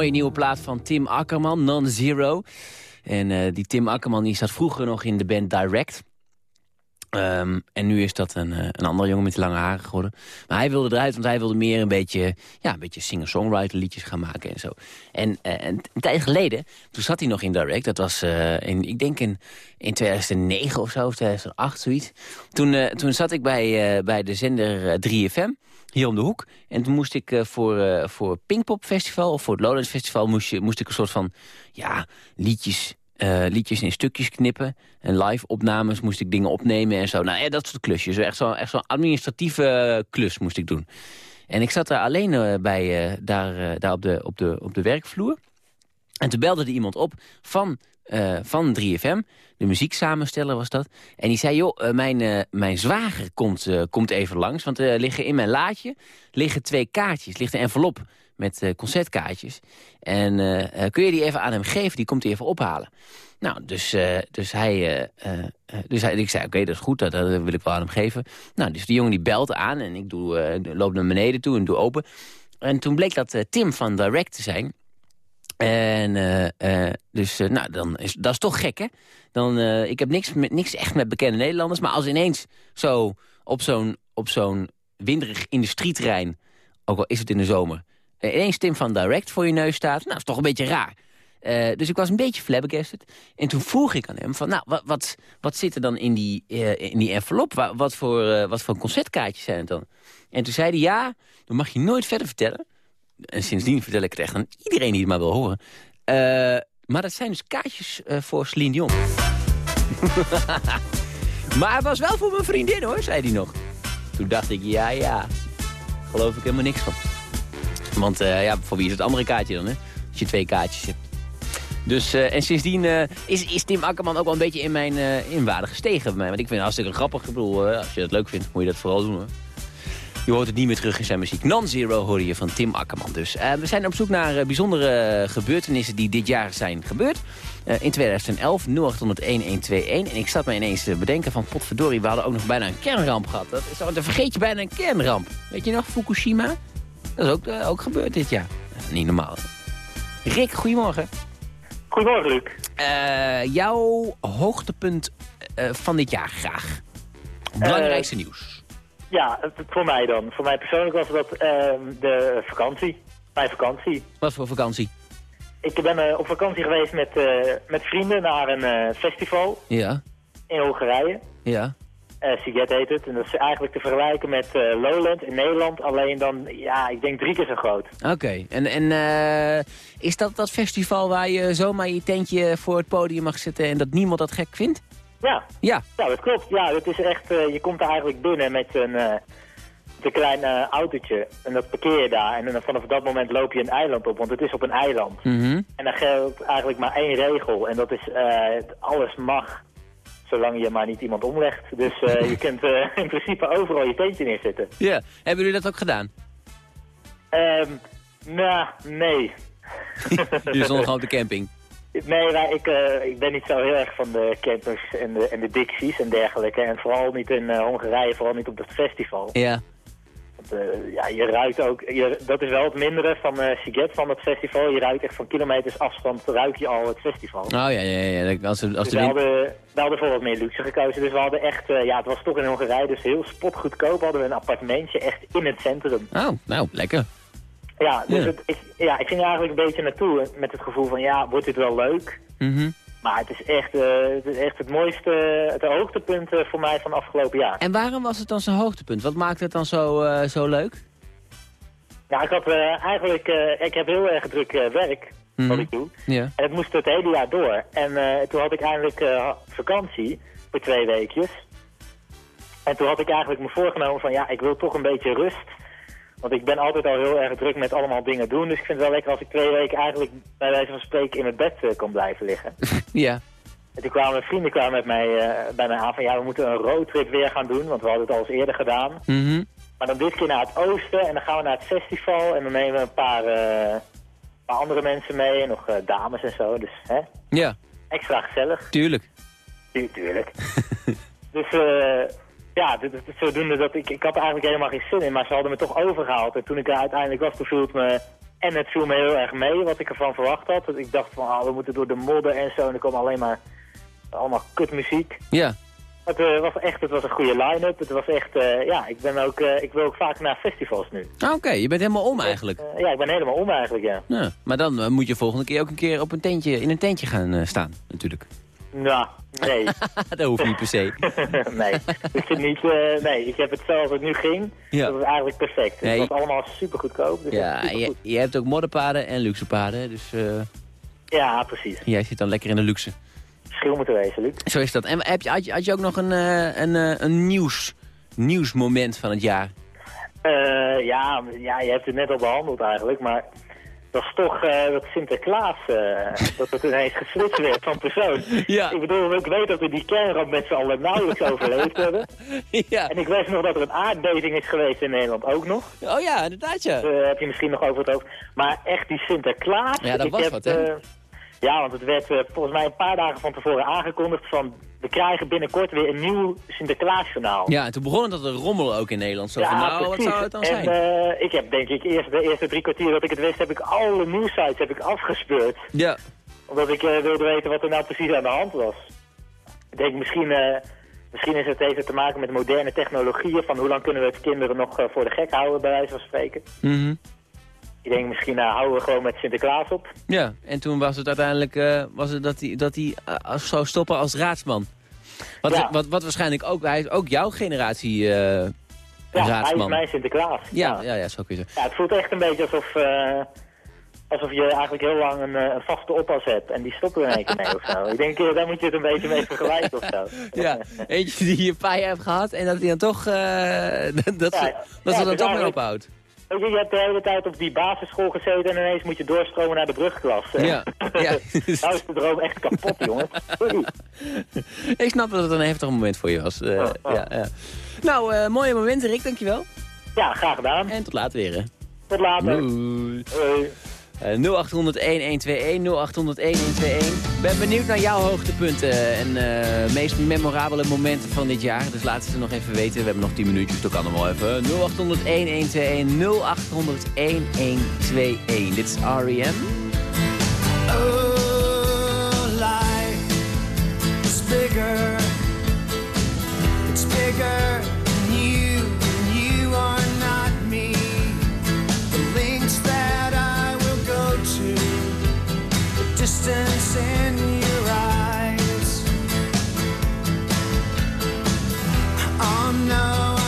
Mooie nieuwe plaat van Tim Akkerman, Non-Zero. En eh, die Tim Akkerman die zat vroeger nog in de band Direct. Ehm, en nu is dat een, eh, een andere jongen met lange haren geworden. Maar hij wilde eruit, want hij wilde meer een beetje, ja, een beetje singer-songwriter liedjes gaan maken en zo. En, en een tijd geleden, toen zat hij nog in Direct. Dat was, in, ik denk in, in 2009 of zo, of 2008, zoiets. Toen, toen zat ik bij, bij de zender eh, 3FM, hier om de hoek. En toen moest ik eh, voor, eh, voor Pinkpop Festival, of voor het Lowlands Festival... moest, je, moest ik een soort van, ja, liedjes eh, liedjes in stukjes knippen. En live opnames moest ik dingen opnemen en zo. Nou ja, dat soort klusjes. Echt zo'n echt zo'n administratieve klus moest ik doen. En ik zat daar alleen bij, daar, daar op, de, op, de, op de werkvloer. En toen belde er iemand op van, eh, van 3FM. De muzieksamensteller was dat. En die zei, joh, eh, mijn, eh, mijn zwager komt, komt even langs. Want er liggen in mijn laadje liggen twee kaartjes. ligt een envelop met concertkaartjes. En kun je die even aan hem geven? Die komt hij even ophalen. Nou, dus, dus, hij, dus hij, ik zei, oké, dat is goed, dat, dat wil ik wel aan hem geven. Nou, dus die jongen die belt aan en ik doe, loop naar beneden toe en doe open. En toen bleek dat Tim van Direct te zijn. En eh, eh, dus, eh, nou, dan is, dat is toch gek, hè? Dan, ik heb niks, met, niks echt met bekende Nederlanders, maar als ineens zo op zo'n zo'n winderig industrieterrein, ook al is het in de zomer, ineens Tim van Direct voor je neus staat, nou, is toch een beetje raar. Dus ik was een beetje flabbergasted. En toen vroeg ik aan hem van, nou, wat, wat, wat zit er dan in die, in die envelop? Wa- Wat voor, wat voor concertkaartjes zijn het dan? En toen zei hij, ja, dat mag je nooit verder vertellen. En sindsdien vertel ik het echt aan iedereen die het maar wil horen. Eh, maar dat zijn dus kaartjes eh, voor Celine Dion. maar het was wel voor mijn vriendin hoor, zei hij nog. Toen dacht ik, ja, ja, geloof ik helemaal niks van. Want eh, ja, voor wie is het andere kaartje dan, hè? Als je twee kaartjes hebt. Dus, en sindsdien is, is Tim Akkerman ook wel een beetje in mijn uh, in waarde gestegen bij mij. Want ik vind het hartstikke grappig. Ik bedoel, als je dat leuk vindt, moet je dat vooral doen hoor. Je hoort het niet meer terug in zijn muziek. Non-Zero hoorde je van Tim Akkerman dus. Uh, we zijn op zoek naar uh, bijzondere gebeurtenissen die dit jaar zijn gebeurd. Uh, in 2011, 0800 1121. En ik zat me ineens te bedenken van, potverdorie, we hadden ook nog bijna een kernramp gehad. Dat is, dan vergeet je bijna een kernramp. Weet je nog, Fukushima? Dat is ook, ook gebeurd dit jaar. niet normaal. Rick, goedemorgen. Goedemorgen, Luc. Jouw hoogtepunt van dit jaar graag. Belangrijkste nieuws. Ja, voor mij dan. Voor mij persoonlijk was dat de vakantie. Mijn vakantie. Wat voor vakantie? Ik ben op vakantie geweest met, met vrienden naar een festival. Ja. In Hongarije. Ja. Uh, Siget heet het. En dat is eigenlijk te vergelijken met uh, Lowland in Nederland. Alleen dan, ja, ik denk drie keer zo groot. Oké. Okay. En, en uh, is dat dat festival waar je zomaar je tentje voor het podium mag zitten... en dat niemand dat gek vindt? Ja. Ja. Ja, dat klopt. Ja, dat is echt... je komt er eigenlijk binnen met een, een klein autootje. En dat parkeer je daar. En dan vanaf dat moment loop je een eiland op. Want het is op een eiland. Mm -hmm. En dan geldt eigenlijk maar één regel. En dat is alles mag zolang je maar niet iemand omlegt. Dus uh, je kunt uh, in principe overal je tentje neerzetten. Ja, hebben jullie dat ook gedaan? Um, nou, nee. Stonden gewoon op de camping? Nee, maar ik, uh, ik ben niet zo heel erg van de campers en de, en de dixies en dergelijke. En vooral niet in Hongarije, vooral niet op het festival. Ja. Want, ja, je ruikt ook, je, dat is wel het mindere van uh, Siget, van het festival. Je ruikt echt van kilometers afstand, ruik je al het festival. Oh ja, ja, ja. Als, als dus de we, hadden, we hadden voor wat meer luxe gekozen. Dus we hadden echt, ja, het was toch in Hongarije, dus heel spotgoedkoop hadden we een appartementje echt in het centrum. Oh, nou, lekker. Ja, dus ja. Het, ik, ja, ik ging er eigenlijk een beetje naartoe met het gevoel van, ja, wordt dit wel leuk? Mm -hmm. Maar het is echt, uh, het, is echt het mooiste, het hoogtepunt uh, voor mij van afgelopen jaar. En waarom was het dan zo'n hoogtepunt? Wat maakt het dan zo, uh, zo leuk? Nou, ik had eigenlijk, ik heb heel erg druk werk, mm -hmm. wat ik doe. Ja. En het moest het hele jaar door. En toen had ik eindelijk vakantie voor twee weekjes. En toen had ik eigenlijk me voorgenomen van, ja, ik wil toch een beetje rust. Want ik ben altijd al heel erg druk met allemaal dingen doen. Dus ik vind het wel lekker als ik twee weken eigenlijk bij wijze van spreken in mijn bed uh, kan blijven liggen. ja. En toen kwamen vrienden kwamen met mij, uh, bij mij aan van ja, we moeten een roadtrip weer gaan doen. Want we hadden het al eens eerder gedaan. Mm -hmm. Maar dan dit keer naar het oosten en dan gaan we naar het festival. En dan nemen we een paar, uh, paar andere mensen mee en nog dames en zo. Dus hè? Ja. Extra gezellig. Tuurlijk. Tu tuurlijk. dus eh ja, dit, dit, zodoende dat ik, ik had er eigenlijk helemaal geen zin in, maar ze hadden me toch overgehaald. En toen ik er uiteindelijk was, toen viel het me, en het viel me heel erg mee wat ik ervan verwacht had. Dat ik dacht van, ah, we moeten door de modder en zo, en er kwam alleen maar allemaal kutmuziek. Ja. Het uh, was echt, het was een goede line-up. Het was echt, uh, ja, ik ben ook, uh, ik wil ook vaak naar festivals nu. Ah, Oké, okay. je bent helemaal om eigenlijk. ja, ik ben helemaal om eigenlijk, ja. ja maar dan moet je volgende keer ook een keer op een tentje, in een tentje gaan staan, natuurlijk. Nou, nee. dat hoeft niet per se. nee, ik vind niet, uh, nee, ik heb het zoals het nu ging, ja. dat was eigenlijk perfect. Nee. Het was allemaal super goedkoop. Dus ja, je, je, hebt ook modderpaden en luxe paden, dus... Uh, ja, precies. Jij zit dan lekker in de luxe. Verschil moeten wezen, Luc. Zo is dat. En heb je, had, je, had je ook nog een, uh, een, een nieuws, nieuwsmoment van het jaar? ja, ja, je hebt het net al behandeld eigenlijk, maar... dat is toch eh, dat Sinterklaas, eh, dat het ineens geswitcht werd van persoon. Ja. Ik bedoel, ik weet dat we die kernramp met z'n allen nauwelijks overleefd hebben. ja. En ik weet nog dat er een aardbeving is geweest in Nederland ook nog. Oh ja, inderdaad ja. Daar heb je misschien nog over het over. Maar echt die Sinterklaas. Ja, dat ik was heb, wat, hè? Ja, want het werd eh, volgens mij een paar dagen van tevoren aangekondigd van... we krijgen binnenkort weer een nieuw Sinterklaasjournaal. Ja, en toen begon dat er rommel ook in Nederland. Zo van, nou, wat zou het dan en, zijn? eh, ik heb denk ik eerst de eerste drie kwartier dat ik het wist, heb ik alle nieuwsites heb ik afgespeurd. Ja. Omdat ik eh, wilde weten wat er nou precies aan de hand was. Ik denk misschien, misschien is het even te maken met moderne technologieën. Van hoe lang kunnen we het kinderen nog voor de gek houden, bij wijze van spreken. Mhm. Ik denk misschien eh, houden we gewoon met Sinterklaas op. Ja, en toen was het uiteindelijk eh, was het dat hij dat hij, eh, zou stoppen als raadsman. Wat, Ja. wat, wat waarschijnlijk ook, hij is ook jouw generatie eh Ja, hij is raadsman. mijn Sinterklaas. Ja, ja, ja, zo kun je zeggen. Ja, het voelt echt een beetje alsof, alsof je eigenlijk heel lang een, een vaste oppas hebt. En die stopt er in één keer mee of zo. Ik denk, daar moet je het een beetje mee vergelijken of zo. Ja, eentje die je een paar jaar hebt gehad en dat hij dan toch, dat, dat, dat ze dan toch mee ophoudt. Je, hebt de hele tijd op die basisschool gezeten en ineens moet je doorstromen naar de brugklas. Ja, ja. nou is de droom echt kapot, jongen. Sorry. Ik snap dat het een heftig moment voor je was. eh, Ja, ja. ja, ja. Nou, eh, mooie momenten Rick, dankjewel. Ja, graag gedaan. En tot later weer. hè. Tot later. Doei. Hoi. Eh 0800-1121, 0800-1121. Ben benieuwd naar jouw hoogtepunten en eh, meest memorabele momenten van dit jaar. Dus laat ze nog even weten. We hebben nog 10 minuutjes, dat kan wel even. 0800-1121, 0800-1121. Dit is R.E.M. Oh, life is bigger. It's bigger distance in your eyes. Oh no,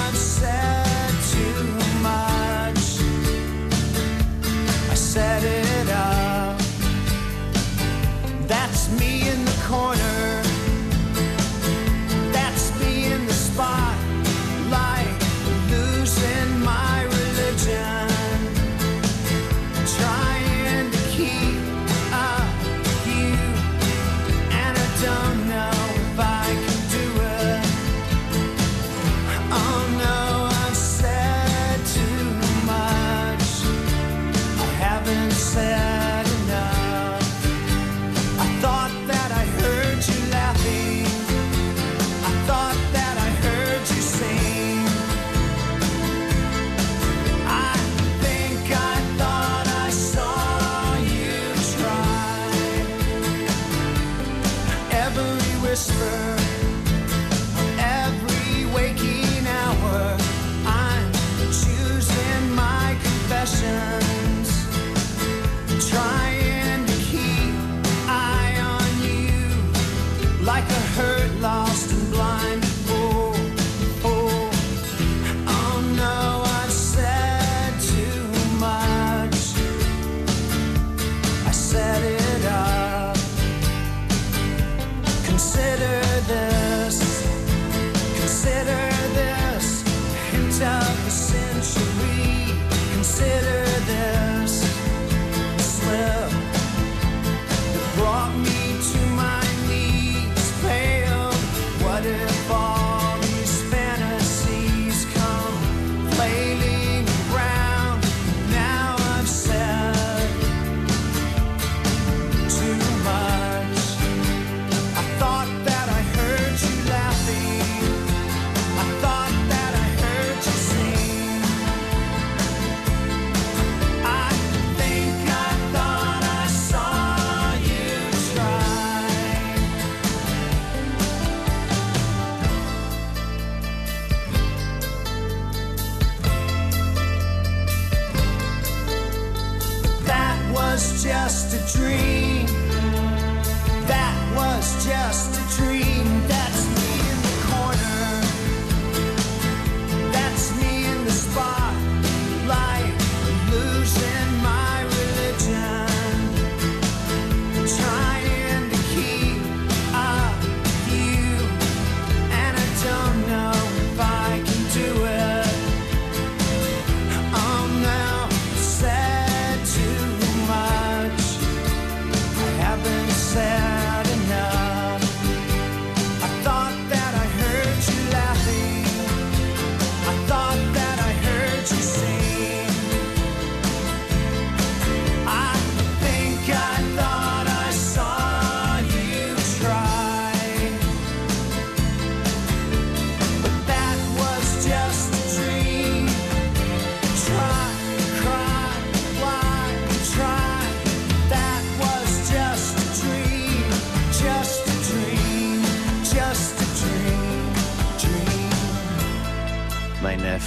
just a dream.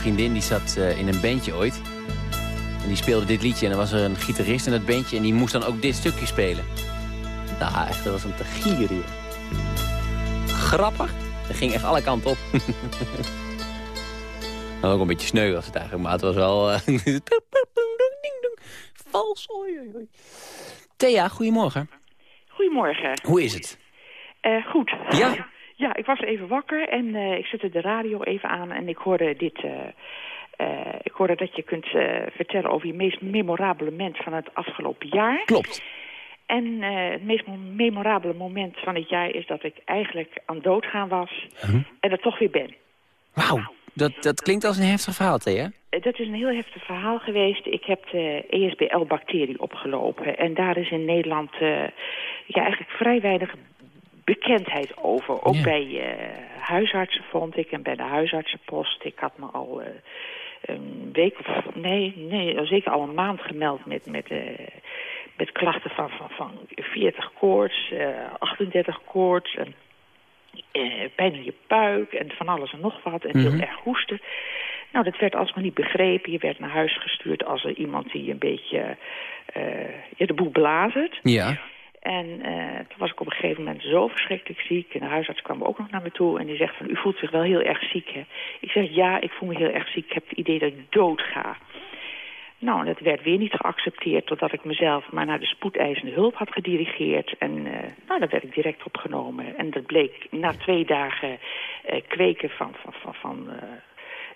Vriendin die zat eh, in een bandje ooit. En die speelde dit liedje en er was er een gitarist in dat bandje... en die moest dan ook dit stukje spelen. Nou, echt, dat was een te joh. Grappig. Dat ging echt alle kanten op. Nou, ook een beetje sneu was het eigenlijk, maar het was wel... eh, Vals, oei, oei, oei. Thea, goedemorgen. Goedemorgen. Hoe is het? Eh, goed. Ja? Ja, ik was even wakker en eh, ik zette de radio even aan en ik hoorde dit... eh, eh, ik hoorde dat je kunt vertellen over je meest memorabele moment van het afgelopen jaar. Klopt. En eh, het meest mo- memorabele moment van het jaar is dat ik eigenlijk aan doodgaan was en er toch weer ben. Wauw, dat, dat klinkt als een heftig verhaal, Thea. Eh, Dat is een heel heftig verhaal geweest. Ik heb de ESBL-bacterie opgelopen. En daar is in Nederland eh, ja, eigenlijk vrij weinig bekendheid over. Ook Ja. bij eh, huisartsen vond ik en bij de huisartsenpost. Ik had me al eh, een week of... Nee, nee, zeker al een maand gemeld met... met eh, met klachten van, van, van 40 koorts, eh 38 koorts, en, pijn in je buik en van alles en nog wat. En heel Mhm. erg hoesten. Nou, dat werd alsmaar niet begrepen. Je werd naar huis gestuurd als er iemand die een beetje ja, de boel blazert. Ja. En eh, toen was ik op een gegeven moment zo verschrikkelijk ziek. En de huisarts kwam ook nog naar me toe en die zegt van... u voelt zich wel heel erg ziek, hè? Ik zeg, ja, ik voel me heel erg ziek. Ik heb het idee dat ik dood ga. Nou, dat werd weer niet geaccepteerd... totdat ik mezelf maar naar de spoedeisende hulp had gedirigeerd. En eh, nou, daar werd ik direct opgenomen. En dat bleek na twee dagen eh, kweken van... van, van, van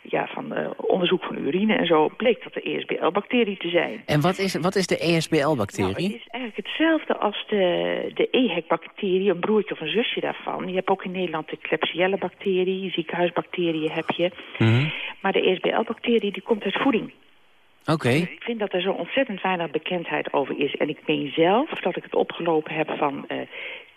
ja, van eh, onderzoek van urine en zo... bleek dat de ESBL-bacterie te zijn. En wat is, wat is de ESBL-bacterie? Nou, het is eigenlijk hetzelfde als de, de EHEC-bacterie, een broertje of een zusje daarvan. Je hebt ook in Nederland de Klebsiella-bacterie, ziekenhuisbacteriën heb je. Mhm. Maar de ESBL-bacterie die komt uit voeding. Oké. Ik vind dat er zo ontzettend weinig bekendheid over is. En ik meen zelf dat ik het opgelopen heb van eh,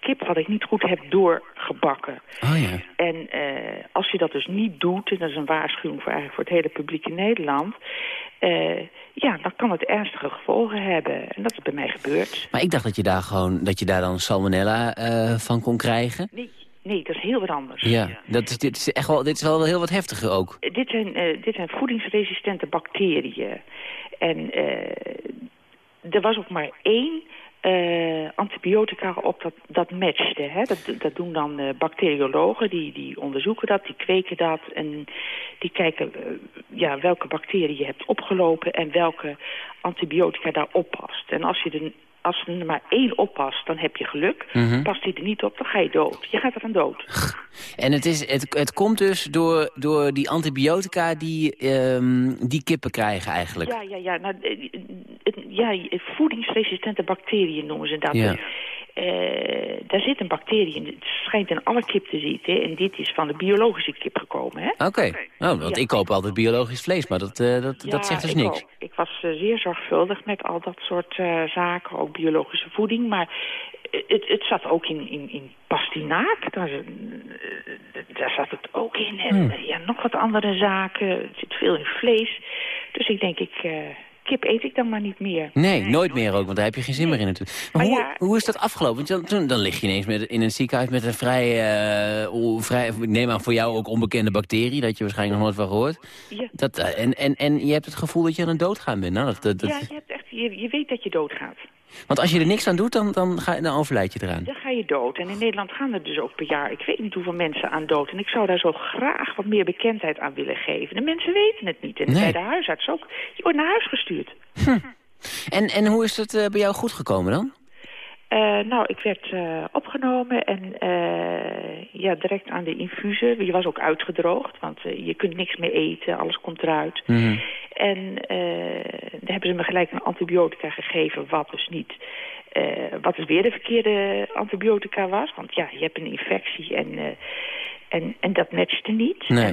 kip wat ik niet goed heb doorgebakken. Oh ja. En eh, als je dat dus niet doet, en dat is een waarschuwing voor, eigenlijk voor het hele publiek in Nederland... eh, ja, dan kan het ernstige gevolgen hebben. En dat is bij mij gebeurd. Maar ik dacht dat je daar gewoon dat je daar dan salmonella eh, van kon krijgen. Nee, nee, dat is heel wat anders. Ja, dat is, dit, is echt wel, dit is wel heel wat heftiger ook. Dit zijn, dit zijn voedingsresistente bacteriën. En er was ook maar één eh, antibiotica op dat, dat matchte. Hè? Dat, dat doen dan eh, bacteriologen, die, die onderzoeken dat, die kweken dat... en die kijken eh, ja, welke bacterie je hebt opgelopen... en welke antibiotica daarop past. En als je er, als er maar één oppast, dan heb je geluk. Mhm. Past die er niet op, dan ga je dood. Je gaat er aan dood. En het, is, het, het komt dus door, door die antibiotica die, ehm, die kippen krijgen eigenlijk. Ja, ja, ja. Nou, eh, het- ja, voedingsresistente bacteriën noemen ze dat. Ja. Eh, daar zit een bacterie in. Het schijnt in alle kip te zitten. En dit is van de biologische kip gekomen, hè? Oké, nou, want Ja. ik koop altijd biologisch vlees, maar dat, eh, dat, Ja, dat zegt dus ik niks. ook. Ik was eh, zeer zorgvuldig met al dat soort eh, zaken, ook biologische voeding. Maar het, het zat ook in, in, in pastinaak. Daar, zat het ook in. En Hmm. ja, nog wat andere zaken. Het zit veel in vlees. Dus ik denk, ik, eh, kip eet ik dan maar niet meer. Nee, nooit meer ook, want daar heb je geen zin meer in natuurlijk. Maar, Maar hoe, ja- hoe is dat afgelopen? Want dan, toen- dan lig je ineens met, in een ziekenhuis met een vrij, eh, o- vrij, ik neem aan voor jou ook onbekende bacterie, dat je waarschijnlijk nog nooit van gehoord. Ja. Dat, eh, en, en, en je hebt het gevoel dat je aan het doodgaan bent. Nou, dat, dat, dat- Ja, je, hebt echt, je, je weet dat je doodgaat. Want als je er niks aan doet, dan, dan, ga, dan overlijd je eraan. Dan ga je dood. En in Nederland gaan er dus ook per jaar, ik weet niet hoeveel mensen aan dood. En ik zou daar zo graag wat meer bekendheid aan willen geven. De mensen weten het niet. En Nee. bij de huisarts ook. Je wordt naar huis gestuurd. En, en hoe is het eh, bij jou goed gekomen dan? Eh, nou, ik werd eh, opgenomen en eh, ja, direct aan de infusen. Je was ook uitgedroogd, want je kunt niks meer eten, alles komt eruit. En eh dan hebben ze me gelijk een antibiotica gegeven, wat dus niet... wat dus weer de verkeerde antibiotica was. Want ja, je hebt een infectie en, en, en dat matchte niet. Nee. En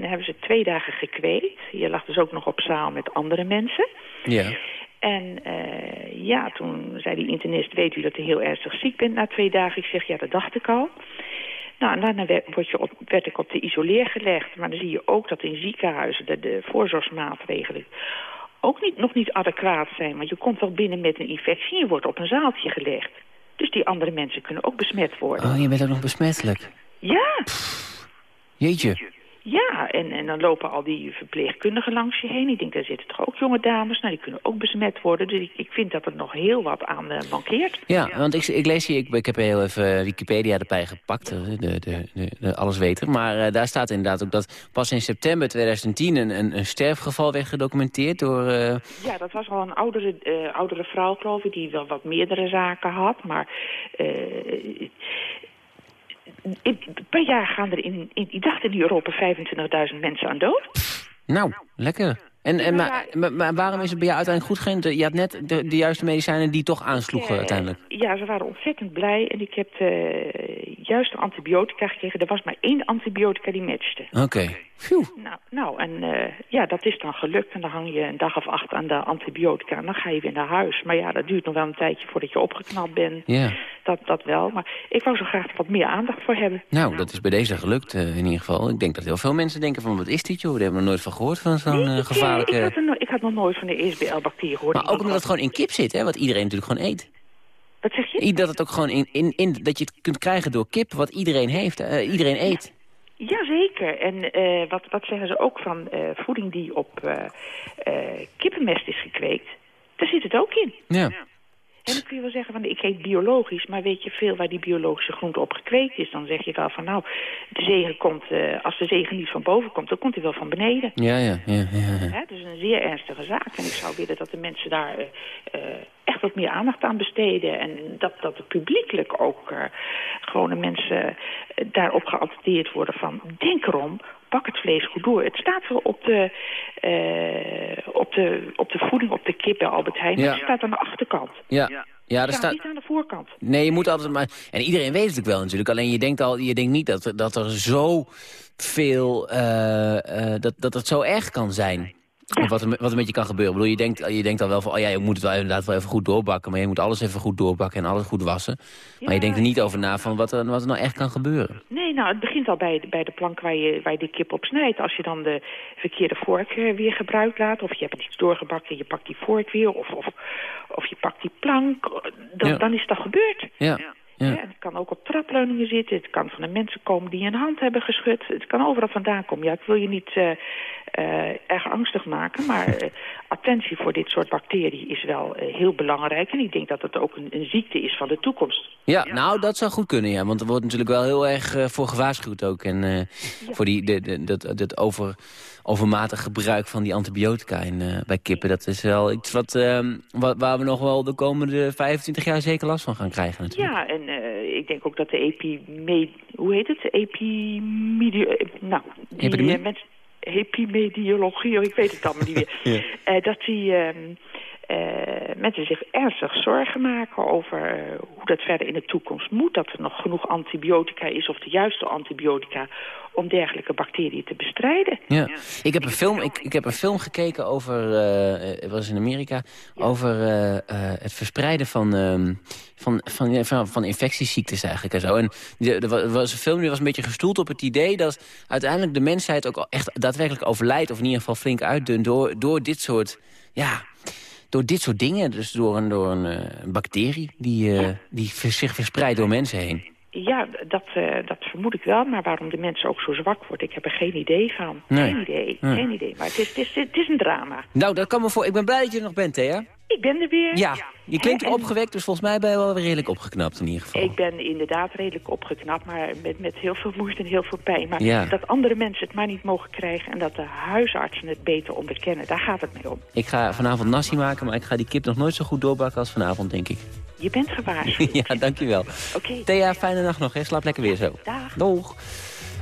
dan hebben ze twee dagen gekweekt. Je lag dus ook nog op zaal met andere mensen. Ja. En eh, ja, toen zei die internist, weet u dat u heel ernstig ziek bent na twee dagen? Ik zeg, ja, dat dacht ik al. Nou, en daarna werd, je op, werd ik op de isoleer gelegd. Maar dan zie je ook dat in ziekenhuizen de, de voorzorgsmaatregelen ook niet, nog niet adequaat zijn. Want je komt wel binnen met een infectie en je wordt op een zaaltje gelegd. Dus die andere mensen kunnen ook besmet worden. Oh, je bent ook nog besmettelijk. Ja, Jeetje. Ja, en, en dan lopen al die verpleegkundigen langs je heen. Ik denk, daar zitten toch ook jonge dames. Nou, die kunnen ook besmet worden. Dus ik, ik vind dat er nog heel wat aan eh, mankeert. Ja, want ik, ik lees hier, ik, ik heb heel even Wikipedia erbij gepakt, eh, de, de, de, de allesweter. Maar eh, daar staat inderdaad ook dat pas in september 2010 een, een, een sterfgeval werd gedocumenteerd door... eh, Ja, dat was al een oudere, eh, oudere vrouw, geloof ik, die wel wat meerdere zaken had. Maar eh, per jaar gaan er in, in, ik dacht in Europa 25.000 mensen aan dood. Nou, lekker. En, en, maar, maar, waarom is het bij jou uiteindelijk goed gegaan? Je had net de, de juiste medicijnen die toch aansloegen Eh, uiteindelijk. Ja, ze waren ontzettend blij en ik heb de juiste antibiotica gekregen. Er was maar één antibiotica die matchte. Oké. Nou, nou en eh, ja, dat is dan gelukt. En dan hang je een dag of acht aan de antibiotica en dan ga je weer naar huis. Maar ja, dat duurt nog wel een tijdje voordat je opgeknapt bent. Ja. Dat, dat wel, maar ik wou zo graag wat meer aandacht voor hebben. Nou, dat is bij deze gelukt eh, in ieder geval. Ik denk dat heel veel mensen denken van, wat is dit joh? Daar hebben we nog nooit van gehoord van zo'n eh, Ik, gevaarlijke... ik, had no- ik had nog nooit van de ESBL-bacterie gehoord. Maar ook omdat het gewoon in kip zit, hè? Wat iedereen natuurlijk gewoon eet. Wat zeg je? Dat het ook gewoon in, in, in dat je het kunt krijgen door kip, wat iedereen heeft, iedereen eet. Jazeker. En eh, wat, wat zeggen ze ook van eh, voeding die op eh, eh, kippenmest is gekweekt? Daar zit het ook in. Ja. En dan kun je wel zeggen, van, ik eet biologisch, maar weet je veel waar die biologische groente op gekweekt is? Dan zeg je wel van, nou, de zegen komt, eh, als de zegen niet van boven komt, dan komt hij wel van beneden. Ja, ja, ja, ja. ja. Hè, dus een zeer ernstige zaak. En ik zou willen dat de mensen daar eh, eh, echt wat meer aandacht aan besteden. En dat, dat er publiekelijk ook eh, gewone mensen daarop geattendeerd worden van... denk erom, pak het vlees goed door. Het staat wel op de, eh, op de, op de voeding, op de kip bij Albert Heijn. Ja. Het staat aan de achterkant. Ja, ja Het er staat niet aan de voorkant. Nee, je moet altijd maar... En iedereen weet het ook wel natuurlijk. Alleen je denkt, al, je denkt niet dat, er- dat er zo veel... eh, eh, dat, dat het zo erg kan zijn. Of wat er, met- wat er met je kan gebeuren. Ik bedoel, je denkt, je denkt al wel van... Oh ja, je moet het wel inderdaad wel even goed doorbakken. Maar je moet alles even goed doorbakken en alles goed wassen. Maar je denkt er niet over na van wat er, wat er nou echt kan gebeuren. Nee, nou, het begint al bij, de- bij de plank waar je, waar je die kip op snijdt. Als je dan de verkeerde vork eh, weer gebruikt laat... of je hebt iets doorgebakken en je pakt die vork weer... of, of, of je pakt die plank, dan, Ja. dan is dat gebeurd. Ja, Ja, het kan ook op trapleuningen zitten. Het kan van de mensen komen die een hand hebben geschud. Het kan overal vandaan komen. Ja, ik wil je niet eh, eh, erg angstig maken, maar eh, attentie voor dit soort bacteriën is wel heel belangrijk. En ik denk dat het ook een, een ziekte is van de toekomst. Ja, nou, dat zou goed kunnen, ja. Want er wordt natuurlijk wel heel erg voor gewaarschuwd ook. En voor die, de, de, dat, dat over, overmatig gebruik van die antibiotica in, eh, bij kippen. Dat is wel iets wat, ehm, wat, waar we nog wel de komende 25 jaar zeker last van gaan krijgen natuurlijk. Ja, en eh, ik denk ook dat de epimed... Hoe heet het? Eh, Nou, die Epidemie? mensen... Epimediologie, oh, ik weet het allemaal niet meer. Ja. Dat die ehm, eh, mensen zich ernstig zorgen maken over hoe dat verder in de toekomst moet. Dat er nog genoeg antibiotica is of de juiste antibiotica om dergelijke bacteriën te bestrijden. Ja. Ik, heb een film, ik, ik heb een film gekeken over, eh, het was in Amerika, over eh, eh, het verspreiden van, ehm, van, van, van, van infectieziektes eigenlijk en zo. En die- er wa- was een film die was een beetje gestoeld op het idee dat uiteindelijk de mensheid ook echt daadwerkelijk overlijdt, of in ieder geval flink uitdunt door, door dit soort, ja, door dit soort dingen. Dus door een, door een, eh, bacterie die, eh, die zich verspreidt door mensen heen. Ja, dat, eh, dat vermoed ik wel. Maar waarom de mensen ook zo zwak worden, ik heb er geen idee van. Nee. Geen idee, Nee. geen idee. Maar het is, het, is, het is een drama. Nou, dat kan me voor. Ik ben blij dat je er nog bent, Thea. Ik ben er weer. Ja, je klinkt en opgewekt, dus volgens mij ben je wel redelijk opgeknapt in ieder geval. Ik ben inderdaad redelijk opgeknapt, maar met, met heel veel moeite en heel veel pijn. Maar Ja. dat andere mensen het maar niet mogen krijgen... en dat de huisartsen het beter onderkennen, daar gaat het mee om. Ik ga vanavond nasi maken, maar ik ga die kip nog nooit zo goed doorbakken als vanavond, denk ik. Je bent gewaarschuwd. ja, dankjewel. Oké. Thea, fijne nacht nog, hè. Slaap lekker weer zo. Dag. Doeg.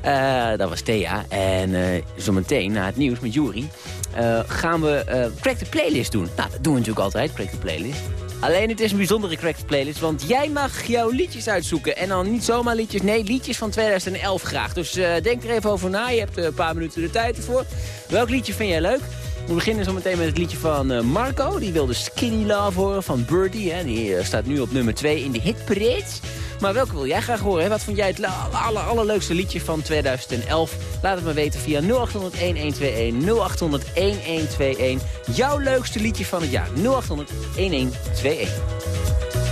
Eh, dat was Thea. En eh, zometeen, na het nieuws met Jury, eh, gaan we Crack the Playlist doen. Nou, dat doen we natuurlijk altijd, Crack the Playlist. Alleen het is een bijzondere Crack the Playlist, want jij mag jouw liedjes uitzoeken. En dan niet zomaar liedjes, nee, liedjes van 2011 graag. Dus denk er even over na, je hebt een paar minuten de tijd ervoor. Welk liedje vind jij leuk? We beginnen zo meteen met het liedje van Marco. Die wilde Skinny Love horen van Birdie. Hè. Die staat nu op nummer 2 in de hitparade. Maar welke wil jij graag horen? Wat vond jij het aller, allerleukste liedje van 2011? Laat het me weten via 0800-1121. 0800-1121. Jouw leukste liedje van het jaar. 0800-1121.